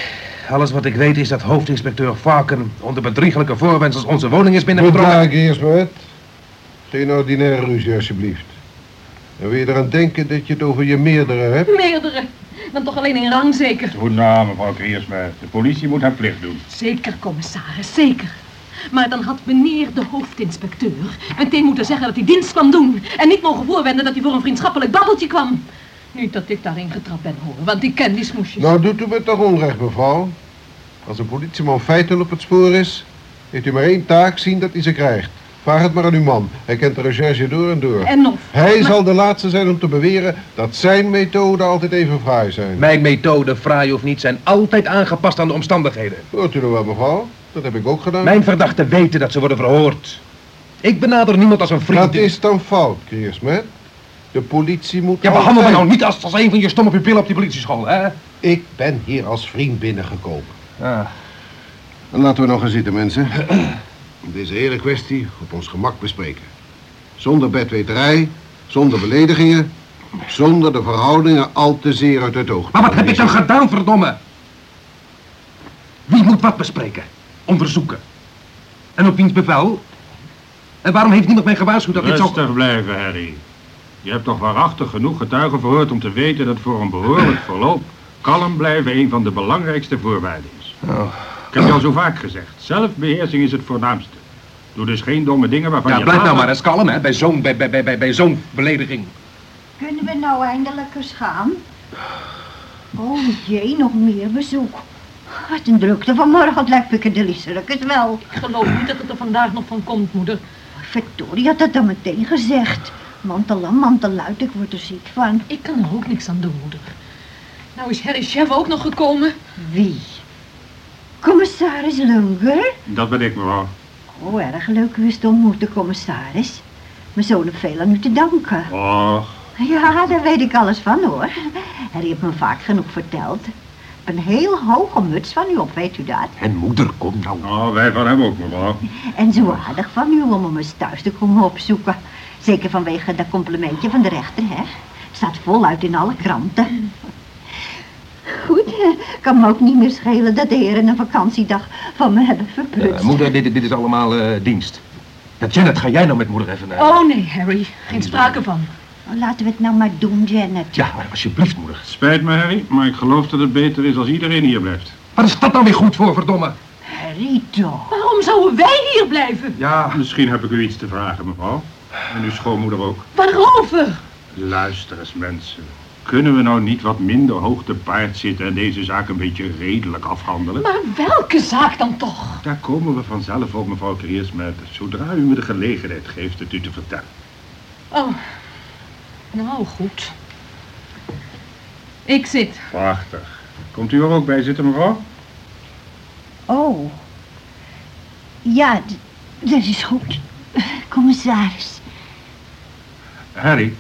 Alles wat ik weet is dat hoofdinspecteur Varken onder bedriegelijke voorwendsels onze woning is binnengedrongen. Goedendag, Geersmet. Geen ordinaire ruzie, alsjeblieft. En wil je eraan denken dat je het over je meerdere hebt? Meerdere. Dan toch alleen in rang zeker. Goed nou, mevrouw Kiersbert. De politie moet haar plicht doen. Zeker, commissaris, zeker. Maar dan had meneer de hoofdinspecteur meteen moeten zeggen dat hij dienst kwam doen. En niet mogen voorwenden dat hij voor een vriendschappelijk babbeltje kwam. Niet dat ik daarin getrapt ben hoor, want ik ken die smoesjes. Nou, doet u me toch onrecht, mevrouw. Als een politieman feiten op het spoor is, heeft u maar één taak zien dat hij ze krijgt. Vraag het maar aan uw man. Hij kent de recherche door en door. En nog. Hij Maar- zal de laatste zijn om te beweren dat zijn methoden altijd even fraai zijn. Mijn methoden, fraai of niet, zijn altijd aangepast aan de omstandigheden. Hoort u nog wel, mevrouw? Dat heb ik ook gedaan. Mijn verdachten weten dat ze worden verhoord. Ik benader niemand als een vriend. Dat is dan fout, Kreersmet. De politie moet Ja, behandel me nou niet als, als een van je stomme pupillen op die politieschool, hè? Ik ben hier als vriend binnengekomen. Ah. Dan laten we nog gaan zitten, mensen. Deze hele kwestie op ons gemak bespreken. Zonder bedweterij, zonder beledigingen, zonder de verhoudingen al te zeer uit het oog. Maar wat heb ik dan gedaan, verdomme? Wie moet wat bespreken? Onderzoeken. En op wiens bevel? En waarom heeft niemand mij gewaarschuwd dat dit zou... Rustig blijven, Harry. Je hebt toch waarachtig genoeg getuigen verhoord om te weten dat voor een behoorlijk verloop kalm blijven een van de belangrijkste voorwaarden is. Oh. Ik heb je al zo vaak gezegd, zelfbeheersing is het voornaamste. Doe dus geen domme dingen waarvan Ja, je blijf nou maar eens kalm, hè, bij zo'n bij, bij, bij, bij, bij zo'n belediging. Kunnen we nou eindelijk eens gaan? Oh jee, nog meer bezoek. Wat een drukte vanmorgen, het lijkt Piccadilly Circus wel. Ik geloof niet dat het er vandaag nog van komt, moeder. Victoria had dat dan meteen gezegd. Mantelan, manteluid, ik word er ziek van. Ik kan er ook niks aan doen, moeder. Nou is Harry Chef ook nog gekomen. Wie? Commissaris Lunger? Dat ben ik, mevrouw. Oh, erg leuk u eens te ontmoeten, commissaris. Mijn zoon heeft veel aan u te danken. Och, Ja, daar weet ik alles van hoor. Harry heeft me vaak genoeg verteld. Ik heb een heel hoge muts van u op, weet u dat? En moeder, kom nou. nou, wij van hem ook, mevrouw. En zo aardig van u om hem eens thuis te komen opzoeken. Zeker vanwege dat complimentje van de rechter, hè? Staat voluit in alle kranten. Goed, kan me ook niet meer schelen dat de heren een vakantiedag van me hebben verprutst. Eh, moeder, dit, dit is allemaal eh, dienst. Ja, Janet, ga jij nou met moeder even naar... Oh nee, Harry. Geen sprake van. Laten we het nou maar doen, Janet. Ja, maar alsjeblieft, moeder. Spijt me, Harry, maar ik geloof dat het beter is als iedereen hier blijft. Wat is dat nou weer goed voor, verdomme? Harry toch. Waarom zouden wij hier blijven? Ja, Misschien heb ik u iets te vragen, mevrouw. En uw schoonmoeder ook. Waarover? Luister eens, mensen. Kunnen we nou niet wat minder hoog te paard zitten en deze zaak een beetje redelijk afhandelen? Maar welke zaak dan toch? Daar komen we vanzelf op, mevrouw Kriersmet. Zodra u me de gelegenheid geeft het u te vertellen. Oh, nou goed. Ik zit. Prachtig. Komt u er ook bij zitten, mevrouw? Oh. Ja, dat is goed. Commissaris. Harry,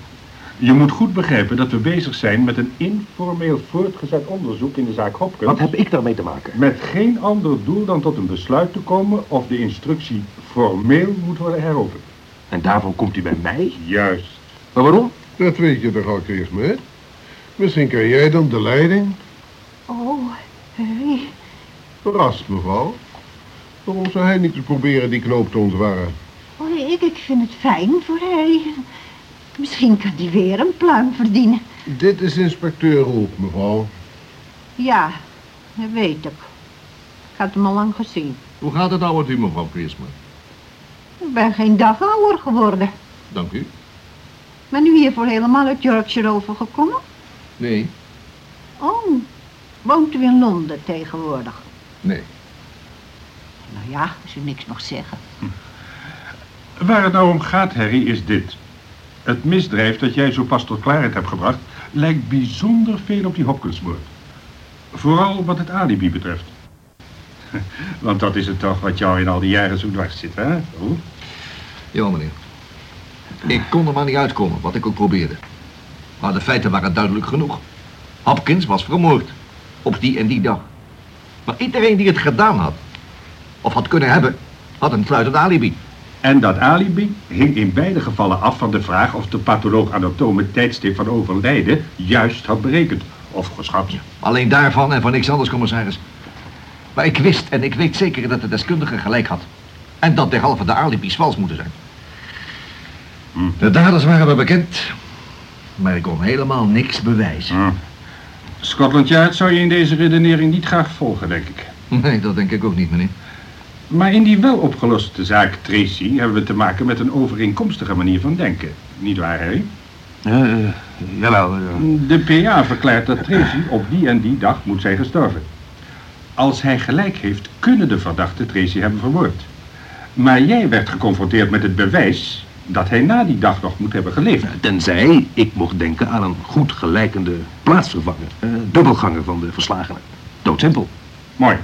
je moet goed begrijpen dat we bezig zijn met een informeel voortgezet onderzoek in de zaak Hopkins. wat heb ik daarmee te maken? Met geen ander doel dan tot een besluit te komen of de instructie formeel moet worden heroverd. En daarvoor komt u bij mij? Juist. Maar waarom? Dat weet je toch al, Christmet? Misschien kan jij dan de leiding? Oh, Harry. Verrast, mevrouw. Waarom zou hij niet eens proberen die knoop te ontwarren? Oh, ik, ik vind het fijn voor Harry. Misschien kan hij weer een pluim verdienen. Dit is inspecteur Roep, mevrouw. Ja, dat weet ik. Ik had hem al lang gezien. Hoe gaat het nou met u, mevrouw Christmet? Ik ben geen dag ouder geworden. Dank u. Ben u hier voor helemaal uit Yorkshire overgekomen? Nee. Oh, woont u in Londen tegenwoordig? Nee. Nou ja, als u niks mag zeggen. Waar het nou om gaat, Harry, is dit. Het misdrijf dat jij zo pas tot klaarheid hebt gebracht... lijkt bijzonder veel op die Hopkinsmoord. Vooral wat het alibi betreft. Want dat is het toch wat jou in al die jaren zo dwars zit, hè? Roel? Ja, meneer. Ik kon er maar niet uitkomen, wat ik ook probeerde. Maar de feiten waren duidelijk genoeg. Hopkins was vermoord. Op die en die dag. Maar iedereen die het gedaan had, of had kunnen hebben, had een sluitend alibi. En dat alibi hing in beide gevallen af van de vraag of de patholoog anatoom het tijdstip van overlijden juist had berekend. Of geschat. Alleen daarvan en van niks anders, commissaris. Maar ik wist en ik weet zeker dat de deskundige gelijk had. En dat derhalve de alibis vals moeten zijn. De daders waren me bekend, maar ik kon helemaal niks bewijzen. Hm. Scotland Yard zou je in deze redenering niet graag volgen, denk ik. Nee, dat denk ik ook niet, meneer. Maar in die wel opgeloste zaak Tracy hebben we te maken met een overeenkomstige manier van denken. Niet waar, Harry? Uh, jawel. ja. De PA verklaart dat Tracy op die en die dag moet zijn gestorven. Als hij gelijk heeft, kunnen de verdachten Tracy hebben vermoord. Maar jij werd geconfronteerd met het bewijs dat hij na die dag nog moet hebben geleefd. Tenzij ik mocht denken aan een goed gelijkende plaatsvervanger. eh, dubbelganger van de verslagenen. Doodsimpel. Mooi.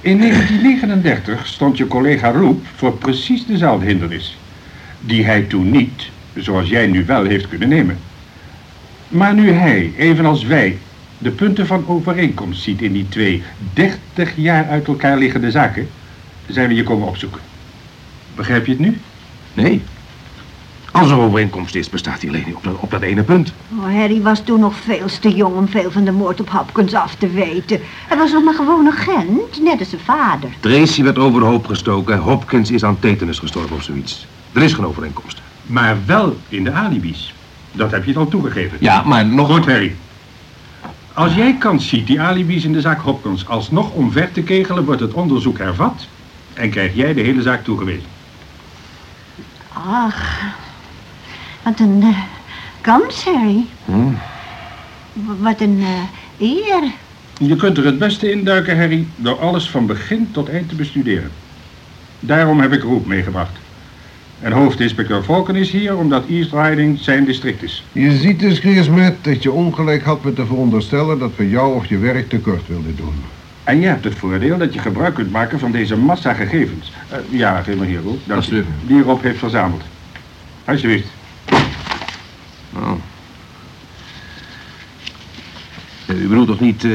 In 1939 stond je collega Roep voor precies dezelfde hindernis. Die hij toen niet, zoals jij nu wel, heeft kunnen nemen. Maar nu hij, evenals wij, de punten van overeenkomst ziet in die twee 30 jaar uit elkaar liggende zaken, zijn we je komen opzoeken. Begrijp je het nu? Nee. Als er overeenkomst is, bestaat die alleen op dat, op dat ene punt. Oh, Harry was toen nog veel te jong om veel van de moord op Hopkins af te weten. Hij was nog maar gewoon een gent, net als zijn vader. Tracy werd overhoop gestoken. Hopkins is aan tetanus gestorven of zoiets. Er is geen overeenkomst. Maar wel in de alibis. Dat heb je dan toegegeven. Ja, maar nog... Goed, Harry. Als jij kans ziet die alibis in de zaak Hopkins alsnog omver te kegelen, wordt het onderzoek hervat en krijg jij de hele zaak toegewezen. Ach, wat een eh, kans, Harry. Hm? W- Wat een eh, eer. Je kunt er het beste induiken, Harry, door alles van begin tot eind te bestuderen. Daarom heb ik Roep meegebracht. En hoofdinspecteur Volken is hier omdat East Riding zijn district is. Je ziet dus, Christmet, dat je ongelijk had met te veronderstellen dat we jou of je werk tekort wilden doen. En je hebt het voordeel dat je gebruik kunt maken van deze massa gegevens. Eh, ja, geef maar hier, Roep. Dank je. Alsjeblieft. Die Rob heeft verzameld. Alsjeblieft. Oh. Eh, U bedoelt toch niet eh,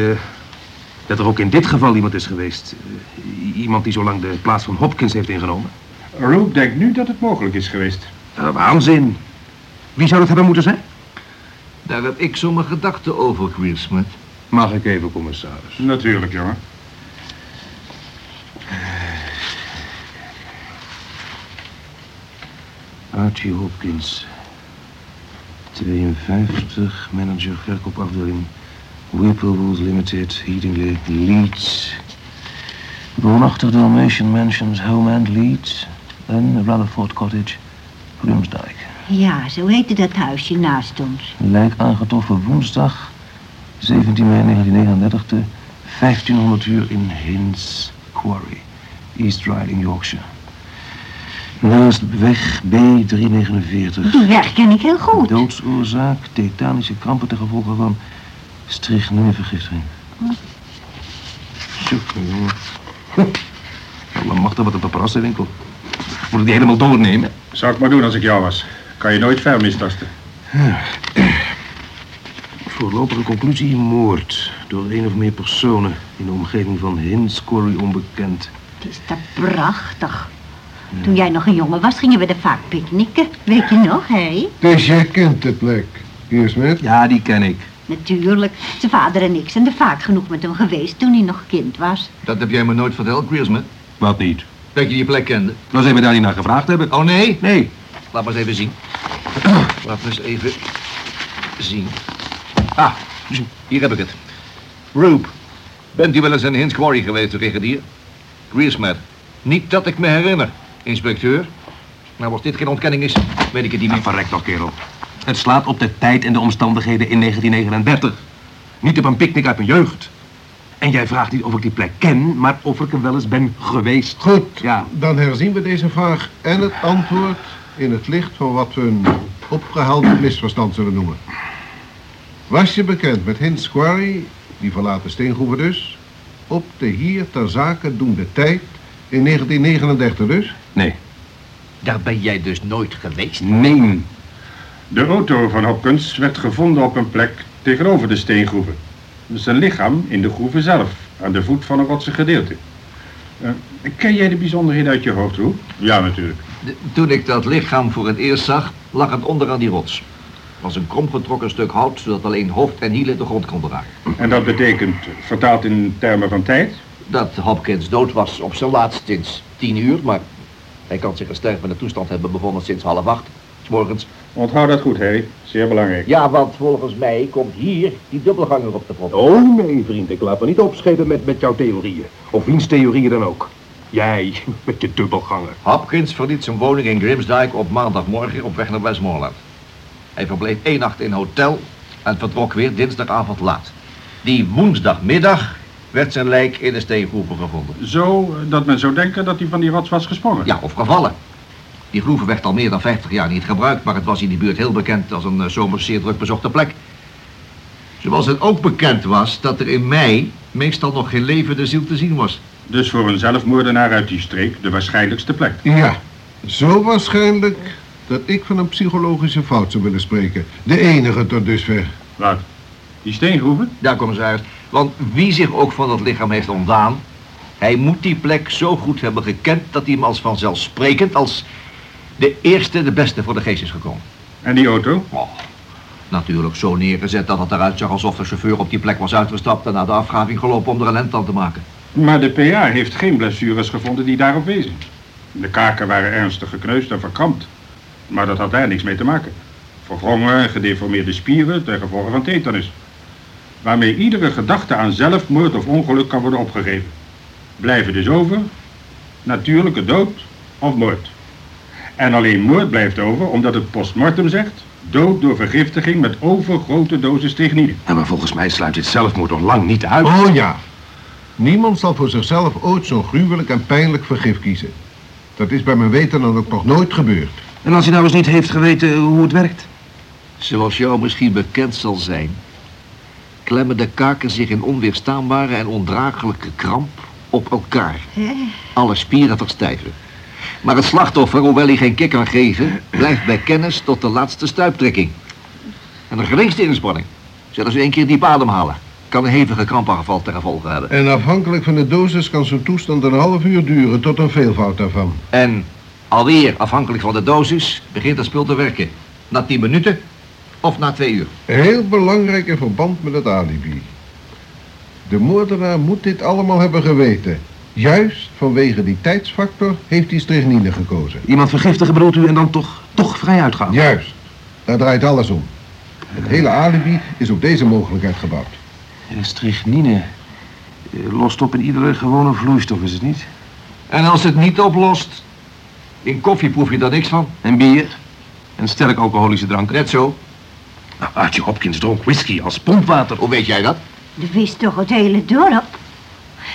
dat er ook in dit geval iemand is geweest? iemand die zo lang de plaats van Hopkins heeft ingenomen? Roep denkt nu dat het mogelijk is geweest. Eh, waanzin. Wie zou dat hebben moeten zijn? Daar heb ik zo mijn gedachten over, Queersmith. Mag ik even, commissaris? Natuurlijk, jongen. Archie Hopkins. 52, manager verkoopafdeling. Whirlpools Limited, Heating Leeds. Woonachtig Dalmatian Mansions, Home and Leeds. En Rutherford Cottage, Grimsdijk. Ja, zo heette dat huisje naast ons. Lijk aangetroffen woensdag 17 mei 1939 te 1500 uur in Hinds Quarry, East Riding, Yorkshire. Naast weg B349. Die weg ken ik heel goed. Doodsoorzaak, tetanische krampen ten gevolge van strychninevergiftiging. Zo, jongen. Allah mag dat wat een paparassenwinkel. Moet ik die helemaal doornemen? Zou ik maar doen als ik jou was. Kan je nooit ver mistasten. Voorlopige conclusie, moord. Door één of meer personen in de omgeving van Hinds Quarry onbekend. Het is toch prachtig. Toen jij nog een jongen was, gingen we er vaak picknicken. Weet je nog, hé? Dus jij kent de plek, hier Smith? Ja, die ken ik. Natuurlijk. Zijn vader en ik zijn er vaak genoeg met hem geweest toen hij nog kind was. Dat heb jij me nooit verteld, Griersman. Wat niet? Dat je die plek kende. Dan zijn we daar niet naar gevraagd hebben. Oh nee? Nee. Laat maar eens even zien. Laat me eens even zien. Ah, hier heb ik het. Roop, bent u wel eens in Hinds Quarry geweest, brigadier? Griersmed. Niet dat ik me herinner, inspecteur. Nou, als dit geen ontkenning is, weet ik het niet Ah, meer. verrek toch, kerel. Het slaat op de tijd en de omstandigheden in 1939. Niet op een picknick uit mijn jeugd. En jij vraagt niet of ik die plek ken, maar of ik er wel eens ben geweest. Goed, Ja. dan herzien we deze vraag en het antwoord in het licht van wat we een opgehelderd misverstand zullen noemen. Was je bekend met Hinds Quarry, die verlaten steengroeven dus, op de hier ter zake doende tijd in 1939 dus? Nee. Daar ben jij dus nooit geweest? Nee. De auto van Hopkins werd gevonden op een plek tegenover de steengroeven. Zijn lichaam in de groeven zelf, aan de voet van een rotsig gedeelte. Eh, ken jij de bijzonderheden uit je hoofd, Roep? Ja, natuurlijk. De- toen ik dat lichaam voor het eerst zag, lag het onder aan die rots. Was een kromgetrokken stuk hout, zodat alleen hoofd en hielen de grond konden raken. En dat betekent, vertaald in termen van tijd, Dat Hopkins dood was op zijn laatst sinds tien uur, maar hij kan zich in stervende toestand hebben bevonden sinds half acht, 's morgens. onthoud dat goed, Harry. Zeer belangrijk. Ja, want volgens mij komt hier die dubbelganger op de front. Oh nee, vriend, ik laat me niet opschepen met, met jouw theorieën. Of wiens theorieën dan ook. Jij, met je dubbelganger. Hopkins verliet zijn woning in Grimsdijk op maandagmorgen op weg naar Westmoreland. Hij verbleef één nacht in hotel en vertrok weer dinsdagavond laat. Die woensdagmiddag werd zijn lijk in de steengroeven gevonden. Zo eh, dat men zou denken dat hij van die rots was gesprongen. Ja, of gevallen. Die groeve werd al meer dan 50 jaar niet gebruikt, maar het was in die buurt heel bekend als een eh, zomers zeer druk bezochte plek. Zoals het ook bekend was dat er in mei meestal nog geen levende ziel te zien was. Dus voor een zelfmoordenaar uit die streek de waarschijnlijkste plek. Ja, zo waarschijnlijk dat ik van een psychologische fout zou willen spreken. De enige tot dusver. Wat? Die steengroeven? Daar komen ze uit. Want wie zich ook van dat lichaam heeft ontdaan, hij moet die plek zo goed hebben gekend dat hij hem als vanzelfsprekend als de eerste, de beste voor de geest is gekomen. En die auto? Oh, natuurlijk zo neergezet dat het eruit zag alsof de chauffeur op die plek was uitgestapt en naar de afgraving gelopen om er een lent aan te maken. Maar de PA heeft geen blessures gevonden die daarop wezen. De kaken waren ernstig gekneusd en verkrampt. Maar dat had daar niks mee te maken. Verwrongen en gedeformeerde spieren ten gevolge van tetanus. Waarmee iedere gedachte aan zelfmoord of ongeluk kan worden opgegeven. Blijven dus over natuurlijke dood of moord. En alleen moord blijft over omdat het postmortem zegt dood door vergiftiging met overgrote dosis strychnine. Ja, maar volgens mij sluit dit zelfmoord nog lang niet uit. Oh ja. Niemand zal voor zichzelf ooit zo'n gruwelijk en pijnlijk vergif kiezen. Dat is bij mijn weten dan ook nog nooit gebeurd. En als hij nou eens niet heeft geweten hoe het werkt? Zoals jou misschien bekend zal zijn, klemmen de kaken zich in onweerstaanbare en ondraaglijke kramp op elkaar. Alle spieren verstijven. Maar het slachtoffer, hoewel hij geen kick kan geven, blijft bij kennis tot de laatste stuiptrekking. En de geringste inspanning, zelfs één keer diep ademhalen, kan een hevige krampaanval ten gevolge hebben. En afhankelijk van de dosis kan zo'n toestand een half uur duren tot een veelvoud daarvan. En alweer afhankelijk van de dosis begint het spul te werken. Na 10 minuten of na twee uur. Heel belangrijk in verband met het alibi. De moordenaar moet dit allemaal hebben geweten. Juist vanwege die tijdsfactor heeft hij strychnine gekozen. Iemand vergiftigen bedoelt u en dan toch, toch vrij uitgaan? Juist. Daar draait alles om. Het hele alibi is op deze mogelijkheid gebouwd. Eh, Strychnine eh, lost op in iedere gewone vloeistof, is het niet? En als het niet oplost, in koffie proef je daar niks van. En bier? En sterk alcoholische drank? Net zo. Nou, Archie Hopkins dronk whisky als pompwater. Hoe weet jij dat? Dat wist toch het hele dorp?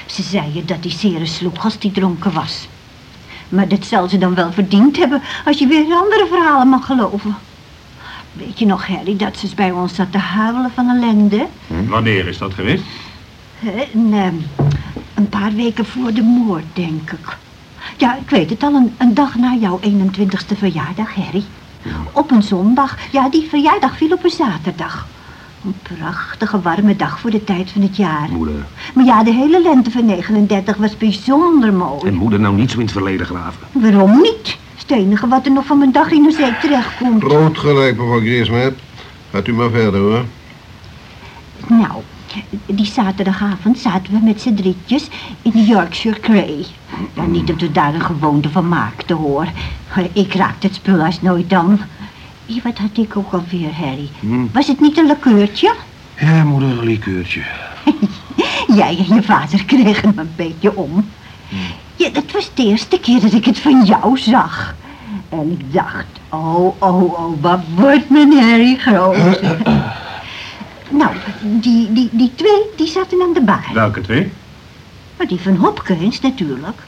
Ze zeiden dat hij zeer sloeg als hij dronken was. Maar dat zal ze dan wel verdiend hebben als je weer andere verhalen mag geloven. Weet je nog, Harry, dat ze bij ons zat te huilen van ellende? Wanneer is dat geweest? Een, ehm, een paar weken voor de moord, denk ik. Ja, ik weet het al, een, een dag na jouw 21ste verjaardag, Harry. Op een zondag. Ja, die verjaardag viel op een zaterdag. Een prachtige warme dag voor de tijd van het jaar. Moeder. Maar ja, de hele lente van 39 was bijzonder mooi. En moeder nou niet zo in het verleden graven. Waarom niet? Het is het enige wat er nog van mijn dag in de zee terechtkomt. Groot gelijk, mevrouw Griesmet. Gaat u maar verder, hoor. Nou, die zaterdagavond zaten we met z'n drietjes in de Yorkshire Cray. Ja, niet dat we daar een gewoonte van maakten, hoor. Ik raakte het spul als nooit. Ja, wat had ik ook alweer, Harry? Was het niet een lekeurtje? Ja, moeder, een likeurtje. Jij en je vader kregen me een beetje om. Ja, dat was de eerste keer dat ik het van jou zag. En ik dacht, oh, oh, oh, wat wordt mijn Harry groot. nou, die, die, die twee, die zaten aan de bar. Welke twee? Maar die van Hopkins natuurlijk.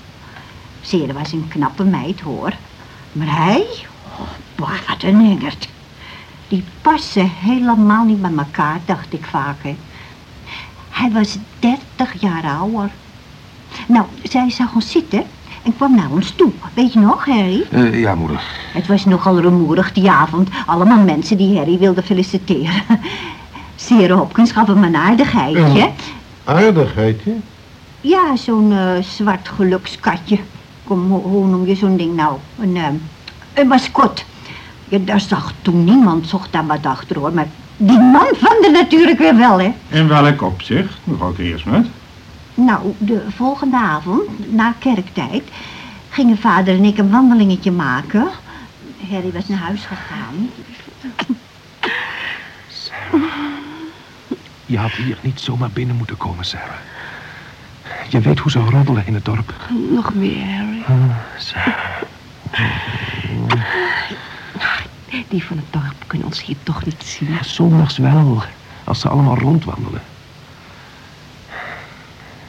Sere was een knappe meid, hoor. Maar hij, oh, bah, wat een engert. Die passen helemaal niet bij elkaar, dacht ik vaker. Hij was dertig jaar ouder. Nou, zij zag ons zitten en kwam naar ons toe. Weet je nog, Harry? Eh, ja, moeder. Het was nogal rumoerig die avond. Allemaal mensen die Harry wilden feliciteren. Sere Hopkins gaf hem een aardigheidje. Aardigheidje? Ja, zo'n eh, zwart gelukskatje. Kom, hoe, noem je zo'n ding nou? Een, eh, een mascot. Ja, daar zag toen niemand zocht daar wat achter hoor. Maar die man vond er natuurlijk weer wel, hè. In welk opzicht, mevrouw Griersmet? Nou, de volgende avond, na kerktijd, gingen vader en ik een wandelingetje maken. Harry was naar huis gegaan. Je had hier niet zomaar binnen moeten komen, Sarah. Je weet hoe ze roddelen in het dorp. Nog meer, Harry. Die van het dorp kunnen ons hier toch niet zien. Ja, zondags wel, als ze allemaal rondwandelen.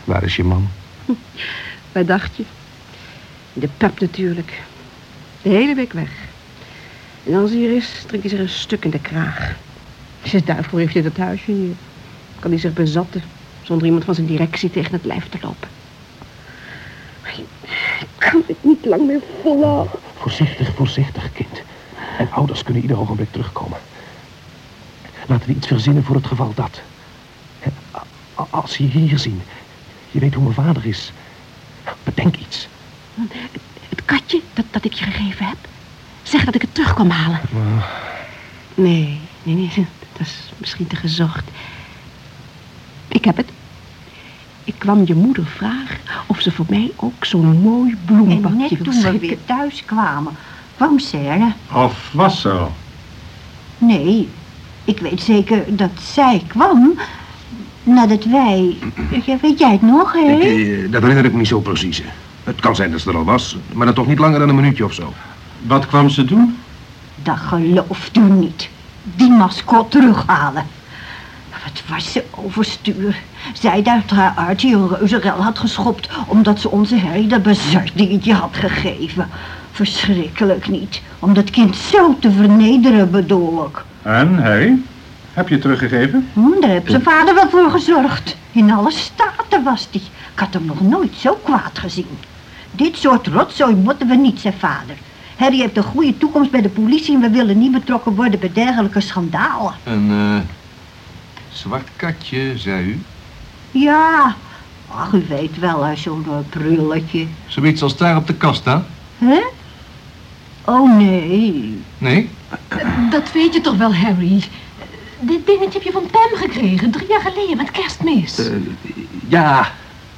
Waar is je man? Waar dacht je? De pub natuurlijk. De hele week weg. En als hij hier is, drinkt hij zich een stuk in de kraag. Dus daarvoor heeft hij dat huisje hier. Kan hij zich bezatten, zonder iemand van zijn directie tegen het lijf te lopen. Ik kan het niet lang meer volhouden. Voorzichtig, voorzichtig, kind. En ouders kunnen ieder ogenblik terugkomen. Laten we iets verzinnen voor het geval dat. Als ze je hier zien, je weet hoe mijn vader is. Bedenk iets. Het katje dat, dat ik je gegeven heb. Zeg dat ik het terug kwam halen. Nee, nee, nee. Dat is misschien te gezocht. Ik heb het. Ik kwam je moeder vragen of ze voor mij ook zo'n mooi En bloembakje net wil toen we weer thuis kwamen, kwam Sarah. Of was ze al? Nee, ik weet zeker dat zij kwam nadat wij... Ja, weet jij het nog, hè? Ik, eh, dat herinner ik me niet zo precies. hè. Het kan zijn dat ze er al was, maar dan toch niet langer dan een minuutje of zo. Wat kwam ze doen? Dat gelooft u niet. Die mascot terughalen. Wat was ze overstuur. Zij dat haar Archie een reuzenrel had geschopt... omdat ze onze Harry dat bezardingetje had gegeven. Verschrikkelijk niet. Om dat kind zo te vernederen bedoel ik. En, Harry? Heb je het teruggegeven? Hm, daar heeft zijn vader wel voor gezorgd. In alle staten was die. Ik had hem nog nooit zo kwaad gezien. Dit soort rotzooi moeten we niet, zei vader. Harry heeft een goede toekomst bij de politie en we willen niet betrokken worden bij dergelijke schandalen. Een eh, zwart katje, zei u. Ja, ach, u weet wel, hè, zo'n eh, prulletje. Zoiets als daar op de kast staan? Hè? Oh, nee. Nee? Dat weet je toch wel, Harry? Dit dingetje heb je van Pam gekregen, drie jaar geleden met kerstmis. Eh, ja,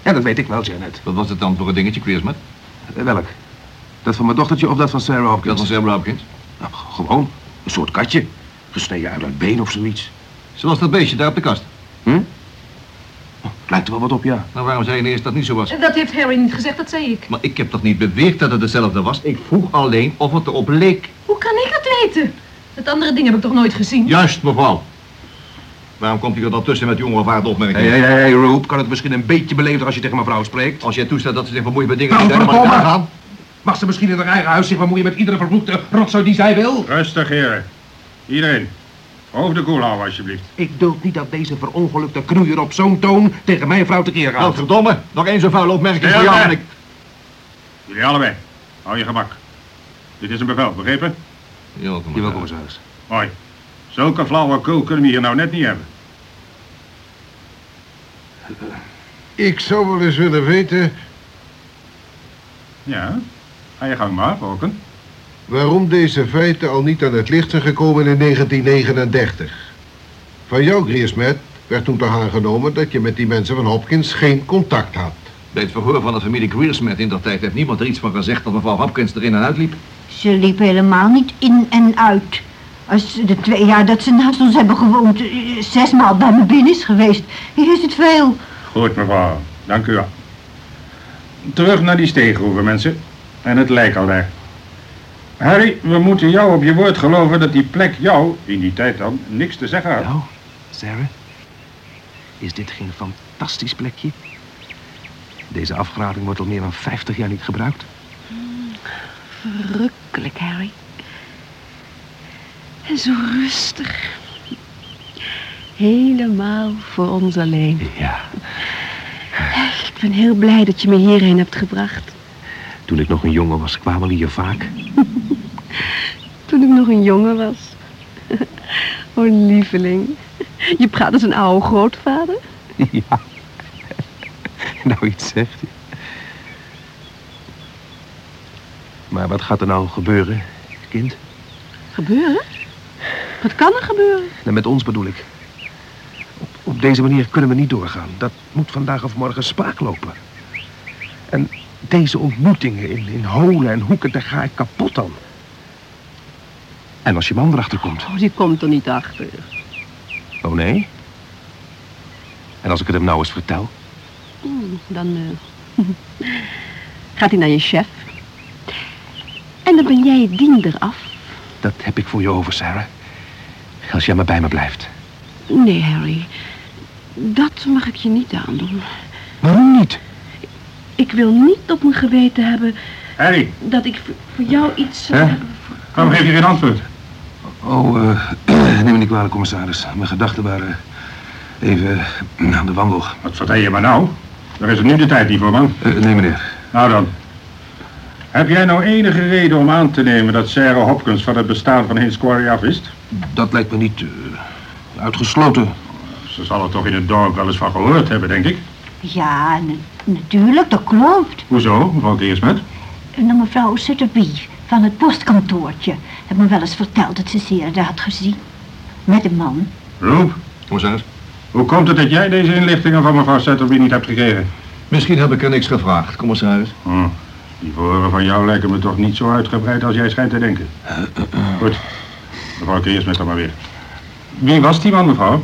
ja, dat weet ik wel, Janet. Wat was het dan voor een dingetje, Queersmet? Eh, welk? Dat van mijn dochtertje of dat van Sarah Hopkins? Dat van Sarah Hopkins. Nou, gewoon, een soort katje. Gesneden uit het been of zoiets. Zoals dat beestje daar op de kast. Hm? Oh, lijkt er wel wat op, ja. Nou, waarom zei je eerst dat het niet zo was? Dat heeft Harry niet gezegd, dat zei ik. Maar ik heb toch niet beweerd dat het hetzelfde was? Ik vroeg alleen of het erop leek. Hoe kan ik dat weten? Het andere ding heb ik toch nooit gezien? Juist, mevrouw. Waarom komt u er dan tussen met die ongevaarde opmerkingen? Hé, hé, hé, Roop, kan het misschien een beetje beleefder als je tegen mevrouw spreekt? Als jij toestaat dat ze zich bemoeit met dingen Nou, die daar maar gaan. Mag ze misschien in haar eigen huis zich bemoeien met iedere vervloekte rotzooi die zij wil? Rustig, heren. Iedereen. Hoofd de koel houden, alsjeblieft. Ik duld niet dat deze verongelukte knoeier op zo'n toon tegen mijn vrouw tekeer Nou, gaat. verdomme. Nog één zo'n vuile opmerking voor jou en ik... Jullie allebei. Hou je gemak. Dit is een bevel, begrepen? Jawel, maar. commissaris. Mooi. Zulke flauwekul kunnen we hier nou net niet hebben. Ik zou wel eens willen weten Ja, ga je gang maar, Volken. Waarom deze feiten al niet aan het licht zijn gekomen in 1939. Van jou, Griersmet, werd toen toch aangenomen dat je met die mensen van Hopkins geen contact had. Bij het verhoor van de familie Greersmet in dat tijd heeft niemand er iets van gezegd dat mevrouw Hopkins erin en uitliep. Ze liep helemaal niet in en uit. Als de twee jaar dat ze naast ons hebben gewoond, eh, zesmaal bij me binnen is geweest, is het veel. Goed, mevrouw. Dank u wel. Terug naar die steeggroeven, mensen. En het lijk al daar. Harry, we moeten jou op je woord geloven dat die plek jou, in die tijd dan, niks te zeggen had. Nou, Sarah, is dit geen fantastisch plekje? Deze afgraving wordt al meer dan 50 jaar niet gebruikt. Verrukkelijk, Harry. En zo rustig. Helemaal voor ons alleen. Ja, Ik ben heel blij dat je me hierheen hebt gebracht. toen ik nog een jongen was, kwamen we hier vaak. Toen ik nog een jongen was. Oh, lieveling. Je praat als een oude grootvader. ja. nou, iets zegt hij. Maar wat gaat er nou gebeuren, kind? Gebeuren? Wat kan er gebeuren? Nou, met ons bedoel ik. Op, op deze manier kunnen we niet doorgaan. Dat moet vandaag of morgen spaak lopen. En deze ontmoetingen in, in holen en hoeken, daar ga ik kapot aan. En als je man erachter komt. Oh, die komt er niet achter. Oh nee? En als ik het hem nou eens vertel? Hmm, dan eh, gaat hij naar je chef. En dan ben jij het diender af. Dat heb ik voor je over, Sarah. Als jij maar bij me blijft. Nee, Harry. Dat mag ik je niet aandoen. Waarom niet? Ik wil niet op mijn geweten hebben Harry, dat ik voor- jou iets Hè? waarom geef je geen antwoord? Oh, eh, neem me niet kwalijk, commissaris. Mijn gedachten waren even aan de wandel. Wat vertel je maar nou? Daar is er nu de tijd niet voor, man. Eh, nee, meneer. Nou dan. Heb jij nou enige reden om aan te nemen dat Sarah Hopkins van het bestaan van Hins Quarry afwist? Dat lijkt me niet eh, uitgesloten. Ze zal er toch in het dorp wel eens van gehoord hebben, denk ik. Ja, na- natuurlijk, dat klopt. Hoezo, mevrouw Keersmet? En mevrouw Sutterby van het postkantoortje heeft me wel eens verteld dat ze Serda had gezien. Met een man. Roep, Commissaris? hoe komt het dat jij deze inlichtingen van mevrouw Setterby niet hebt gekregen? Misschien heb ik er niks gevraagd, commissaris. Hm, die verhoren van jou lijken me toch niet zo uitgebreid als jij schijnt te denken. Goed, mevrouw Keersmet dan maar weer. Wie was die man, mevrouw?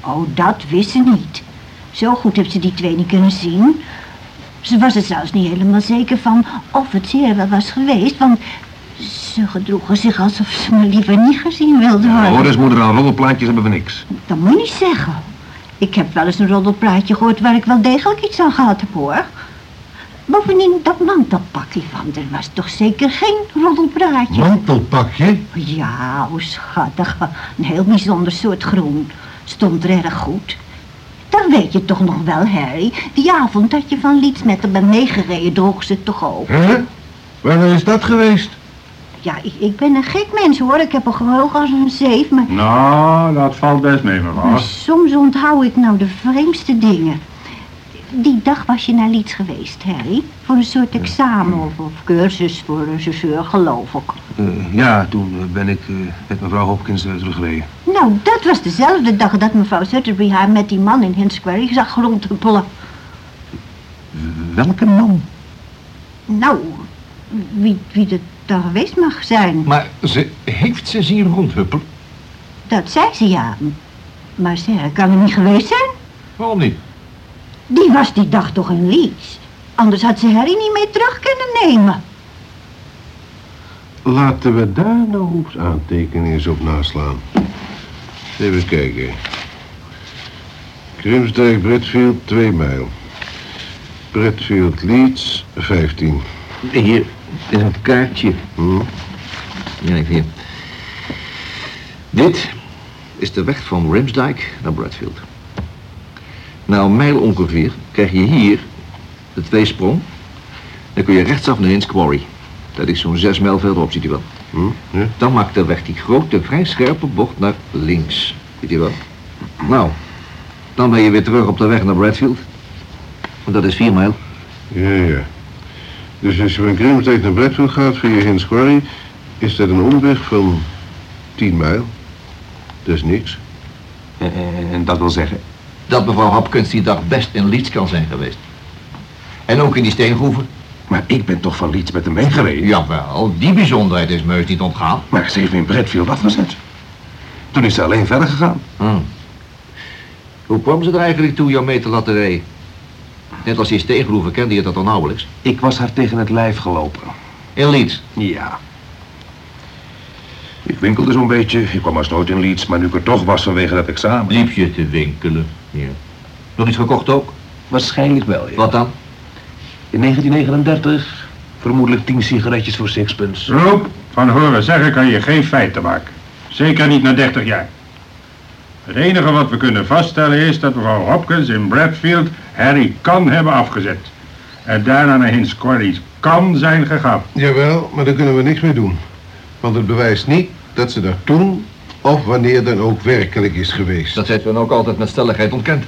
Oh, dat wist ze niet. Zo goed heeft ze die twee niet kunnen zien. Ze was er zelfs niet helemaal zeker van of het zeer wel was geweest, want ze gedroegen zich alsof ze me liever niet gezien wilde worden. Hoor eens, moeder, aan roddelplaatjes hebben we niks. Dat moet niet zeggen. Ik heb wel eens een roddelplaatje gehoord waar ik wel degelijk iets aan gehad heb, hoor. Bovendien, dat mantelpakje van er was toch zeker geen roddelpraatje? Mantelpakje? Ja, hoe schattig. Een heel bijzonder soort groen. Stond er erg goed. Dan weet je toch nog wel, Harry. Die avond dat je van Leeds met haar bent meegereden, droeg ze het toch ook. Hè? Wanneer is dat geweest? Ja, ik, ik ben een gek mens, hoor. Ik heb een geheugen als een zeef, maar... Nou, dat valt best mee, mevrouw. maar soms onthoud ik nou de vreemdste dingen. Die dag was je naar Leeds geweest, Harry. Voor een soort examen of, of cursus voor een chauffeur, geloof ik. Eh, ja, toen eh, ben ik eh, met mevrouw Hopkins uh, teruggereden. Nou, dat was dezelfde dag dat mevrouw Sutterby haar met die man in Hins Square zag rondhuppelen. Welke man? Nou, wie, wie het dan geweest mag zijn. Maar ze heeft ze zien rondhuppelen. Dat zei ze ja. Maar Sarah kan er niet geweest zijn. Waarom niet? Die was die dag toch in Leeds. Anders had ze Harry niet mee terug kunnen nemen. Laten we daar nou eens aantekeningen eens op naslaan. Even kijken. Grimsdijk, Bradfield, 2 mijl. Bradfield, Leeds, 15. Hier is een kaartje. Hm? Ja, even hier. Dit is de weg van Rimsdijk naar Bradfield. Na een mijl ongeveer krijg je hier de tweesprong. Dan kun je rechtsaf naar Hins Quarry. Dat is zo'n zes mijl verderop, ziet u wel. Hm? Ja? Dan maakt de weg die grote, vrij scherpe bocht naar links. Ziet u wel? Nou, dan ben je weer terug op de weg naar Bradfield. Want dat is vier mijl. Ja, ja. Dus als je van Grimsdijk naar Bradfield gaat via Hins Quarry, is dat een omweg van 10 mijl. Dat is niks. En, en- en dat wil zeggen? Dat mevrouw Hopkins die dag best in Leeds kan zijn geweest. En ook in die steengroeven. Maar ik ben toch van Leeds met hem meegereden? Jawel, die bijzonderheid is me heus niet ontgaan. Maar ze heeft me in Bradfield afgezet. Toen is ze alleen verder gegaan. Hm. Hoe kwam ze er eigenlijk toe jou mee te laten rijden? Net als die steengroeven kende je dat dan nauwelijks. Ik was haar tegen het lijf gelopen. In Leeds. Ja. Ik winkelde zo'n beetje. Ik kwam als nooit in Leeds, maar nu ik er toch was vanwege dat examen. Liep je te winkelen. Ja. Nog iets gekocht ook? Waarschijnlijk wel, ja. Wat dan? In 1939 vermoedelijk tien sigaretjes voor sixpence. Roep, van horen zeggen kan je geen feiten maken. Zeker niet na 30 jaar. Het enige wat we kunnen vaststellen is dat mevrouw Hopkins in Bradfield Harry kan hebben afgezet. En daarna naar Hins kan zijn gegaan. Jawel, maar daar kunnen we niks mee doen. Want het bewijst niet dat ze daar toen of wanneer dan ook werkelijk is geweest. Dat heeft men ook altijd met stelligheid ontkend.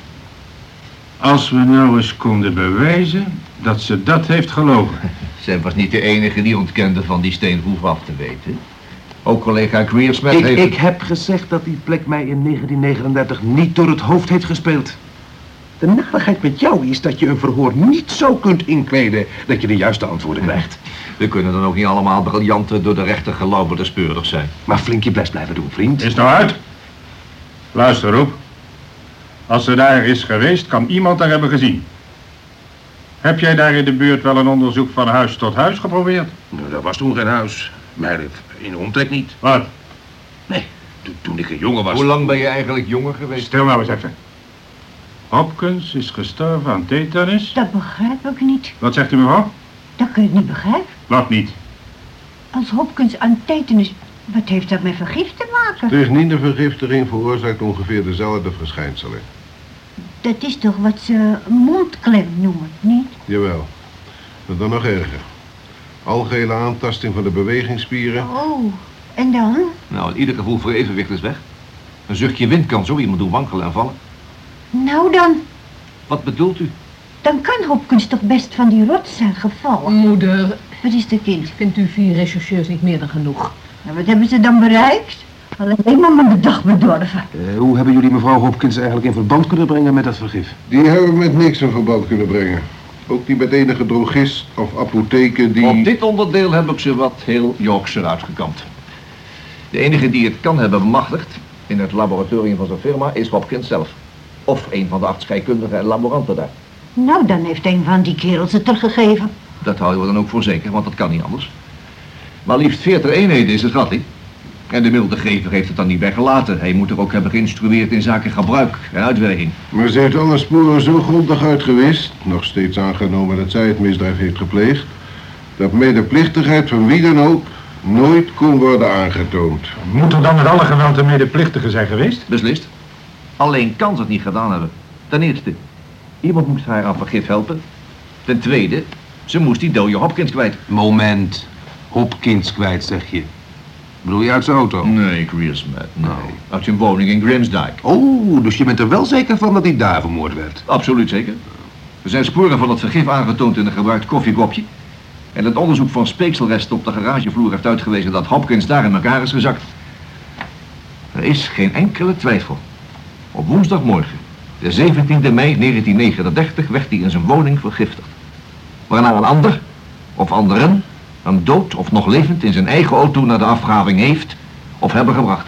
Als we nou eens konden bewijzen dat ze dat heeft gelogen. Zij was niet de enige die ontkende van die steengroef af te weten. Ook collega Greersmith Ik, heeft... ik heb gezegd dat die plek mij in 1939 niet door het hoofd heeft gespeeld. De narigheid met jou is dat je een verhoor niet zo kunt inkleden dat je de juiste antwoorden krijgt. We kunnen dan ook niet allemaal briljante, door de rechter gelouberde speurders zijn. Maar flink je best blijven doen, vriend. Is nou uit? Luister, Roep. Als ze daar is geweest, kan iemand haar hebben gezien. Heb jij daar in de buurt wel een onderzoek van huis tot huis geprobeerd? Nou, dat was toen geen huis. Maar in de omtrek niet. Wat? Nee, toen, toen ik een jongen was. Hoe lang ben je eigenlijk jonger geweest? Stil nou eens even. Hopkins is gestorven aan tetanus. Dat begrijp ik niet. Wat zegt u mevrouw? Dat kun je niet begrijpen. Wat niet? Als Hopkins aan tetanus... Wat heeft dat met vergif te maken? Strychninevergiftiging veroorzaakt ongeveer dezelfde verschijnselen. Dat is toch wat ze mondklem noemen, niet? Jawel. Maar dan nog erger. Algehele aantasting van de bewegingsspieren. Oh, en dan? Nou, in ieder gevoel voor evenwicht is weg. Een zuchtje wind kan zo iemand doen wankelen en vallen. Nou dan, Wat bedoelt u? dan kan Hopkins toch best van die rots zijn gevallen. Moeder, Wat is er, kind? vindt u vier rechercheurs niet meer dan genoeg? Nou, wat hebben ze dan bereikt? Alleen maar mijn dag bedorven. Eh, hoe hebben jullie mevrouw Hopkins eigenlijk in verband kunnen brengen met dat vergif? Die hebben we met niks in verband kunnen brengen. Ook niet met enige drogist of apotheken die... Op dit onderdeel heb ik ze wat heel Yorkshire uitgekampt. De enige die het kan hebben bemachtigd in het laboratorium van zijn firma is Hopkins zelf. Of een van de acht scheikundigen en laboranten daar. Nou, dan heeft een van die kerels het teruggegeven. Dat houden we dan ook voor zeker, want dat kan niet anders. Maar liefst 40 eenheden is het gat, niet? En de middelgever heeft het dan niet weggelaten. Hij moet er ook hebben geïnstrueerd in zaken gebruik en uitwerking. Maar ze heeft alle sporen zo grondig uitgewist, nog steeds aangenomen dat zij het misdrijf heeft gepleegd, dat medeplichtigheid van wie dan ook nooit kon worden aangetoond. Moet er dan met alle geweld een medeplichtige zijn geweest? Beslist. Alleen kan ze het niet gedaan hebben. Ten eerste, iemand moest haar aan vergif helpen. Ten tweede, ze moest die dode Hopkins kwijt. Moment. Hopkins kwijt, zeg je. Bedoel je uit zijn auto? Nee, Greersmith, nee. Nou. Uit zijn woning in Grimsdijk. Oh, dus je bent er wel zeker van dat hij daar vermoord werd? Absoluut zeker. Er zijn sporen van het vergif aangetoond in een gebruikt koffiekopje. En het onderzoek van speekselresten op de garagevloer heeft uitgewezen dat Hopkins daar in elkaar is gezakt. Er is geen enkele twijfel. Op woensdagmorgen, de 17e mei 1939, werd hij in zijn woning vergiftigd. Waarna een ander, of anderen, hem dood of nog levend in zijn eigen auto naar de afgraving heeft of hebben gebracht.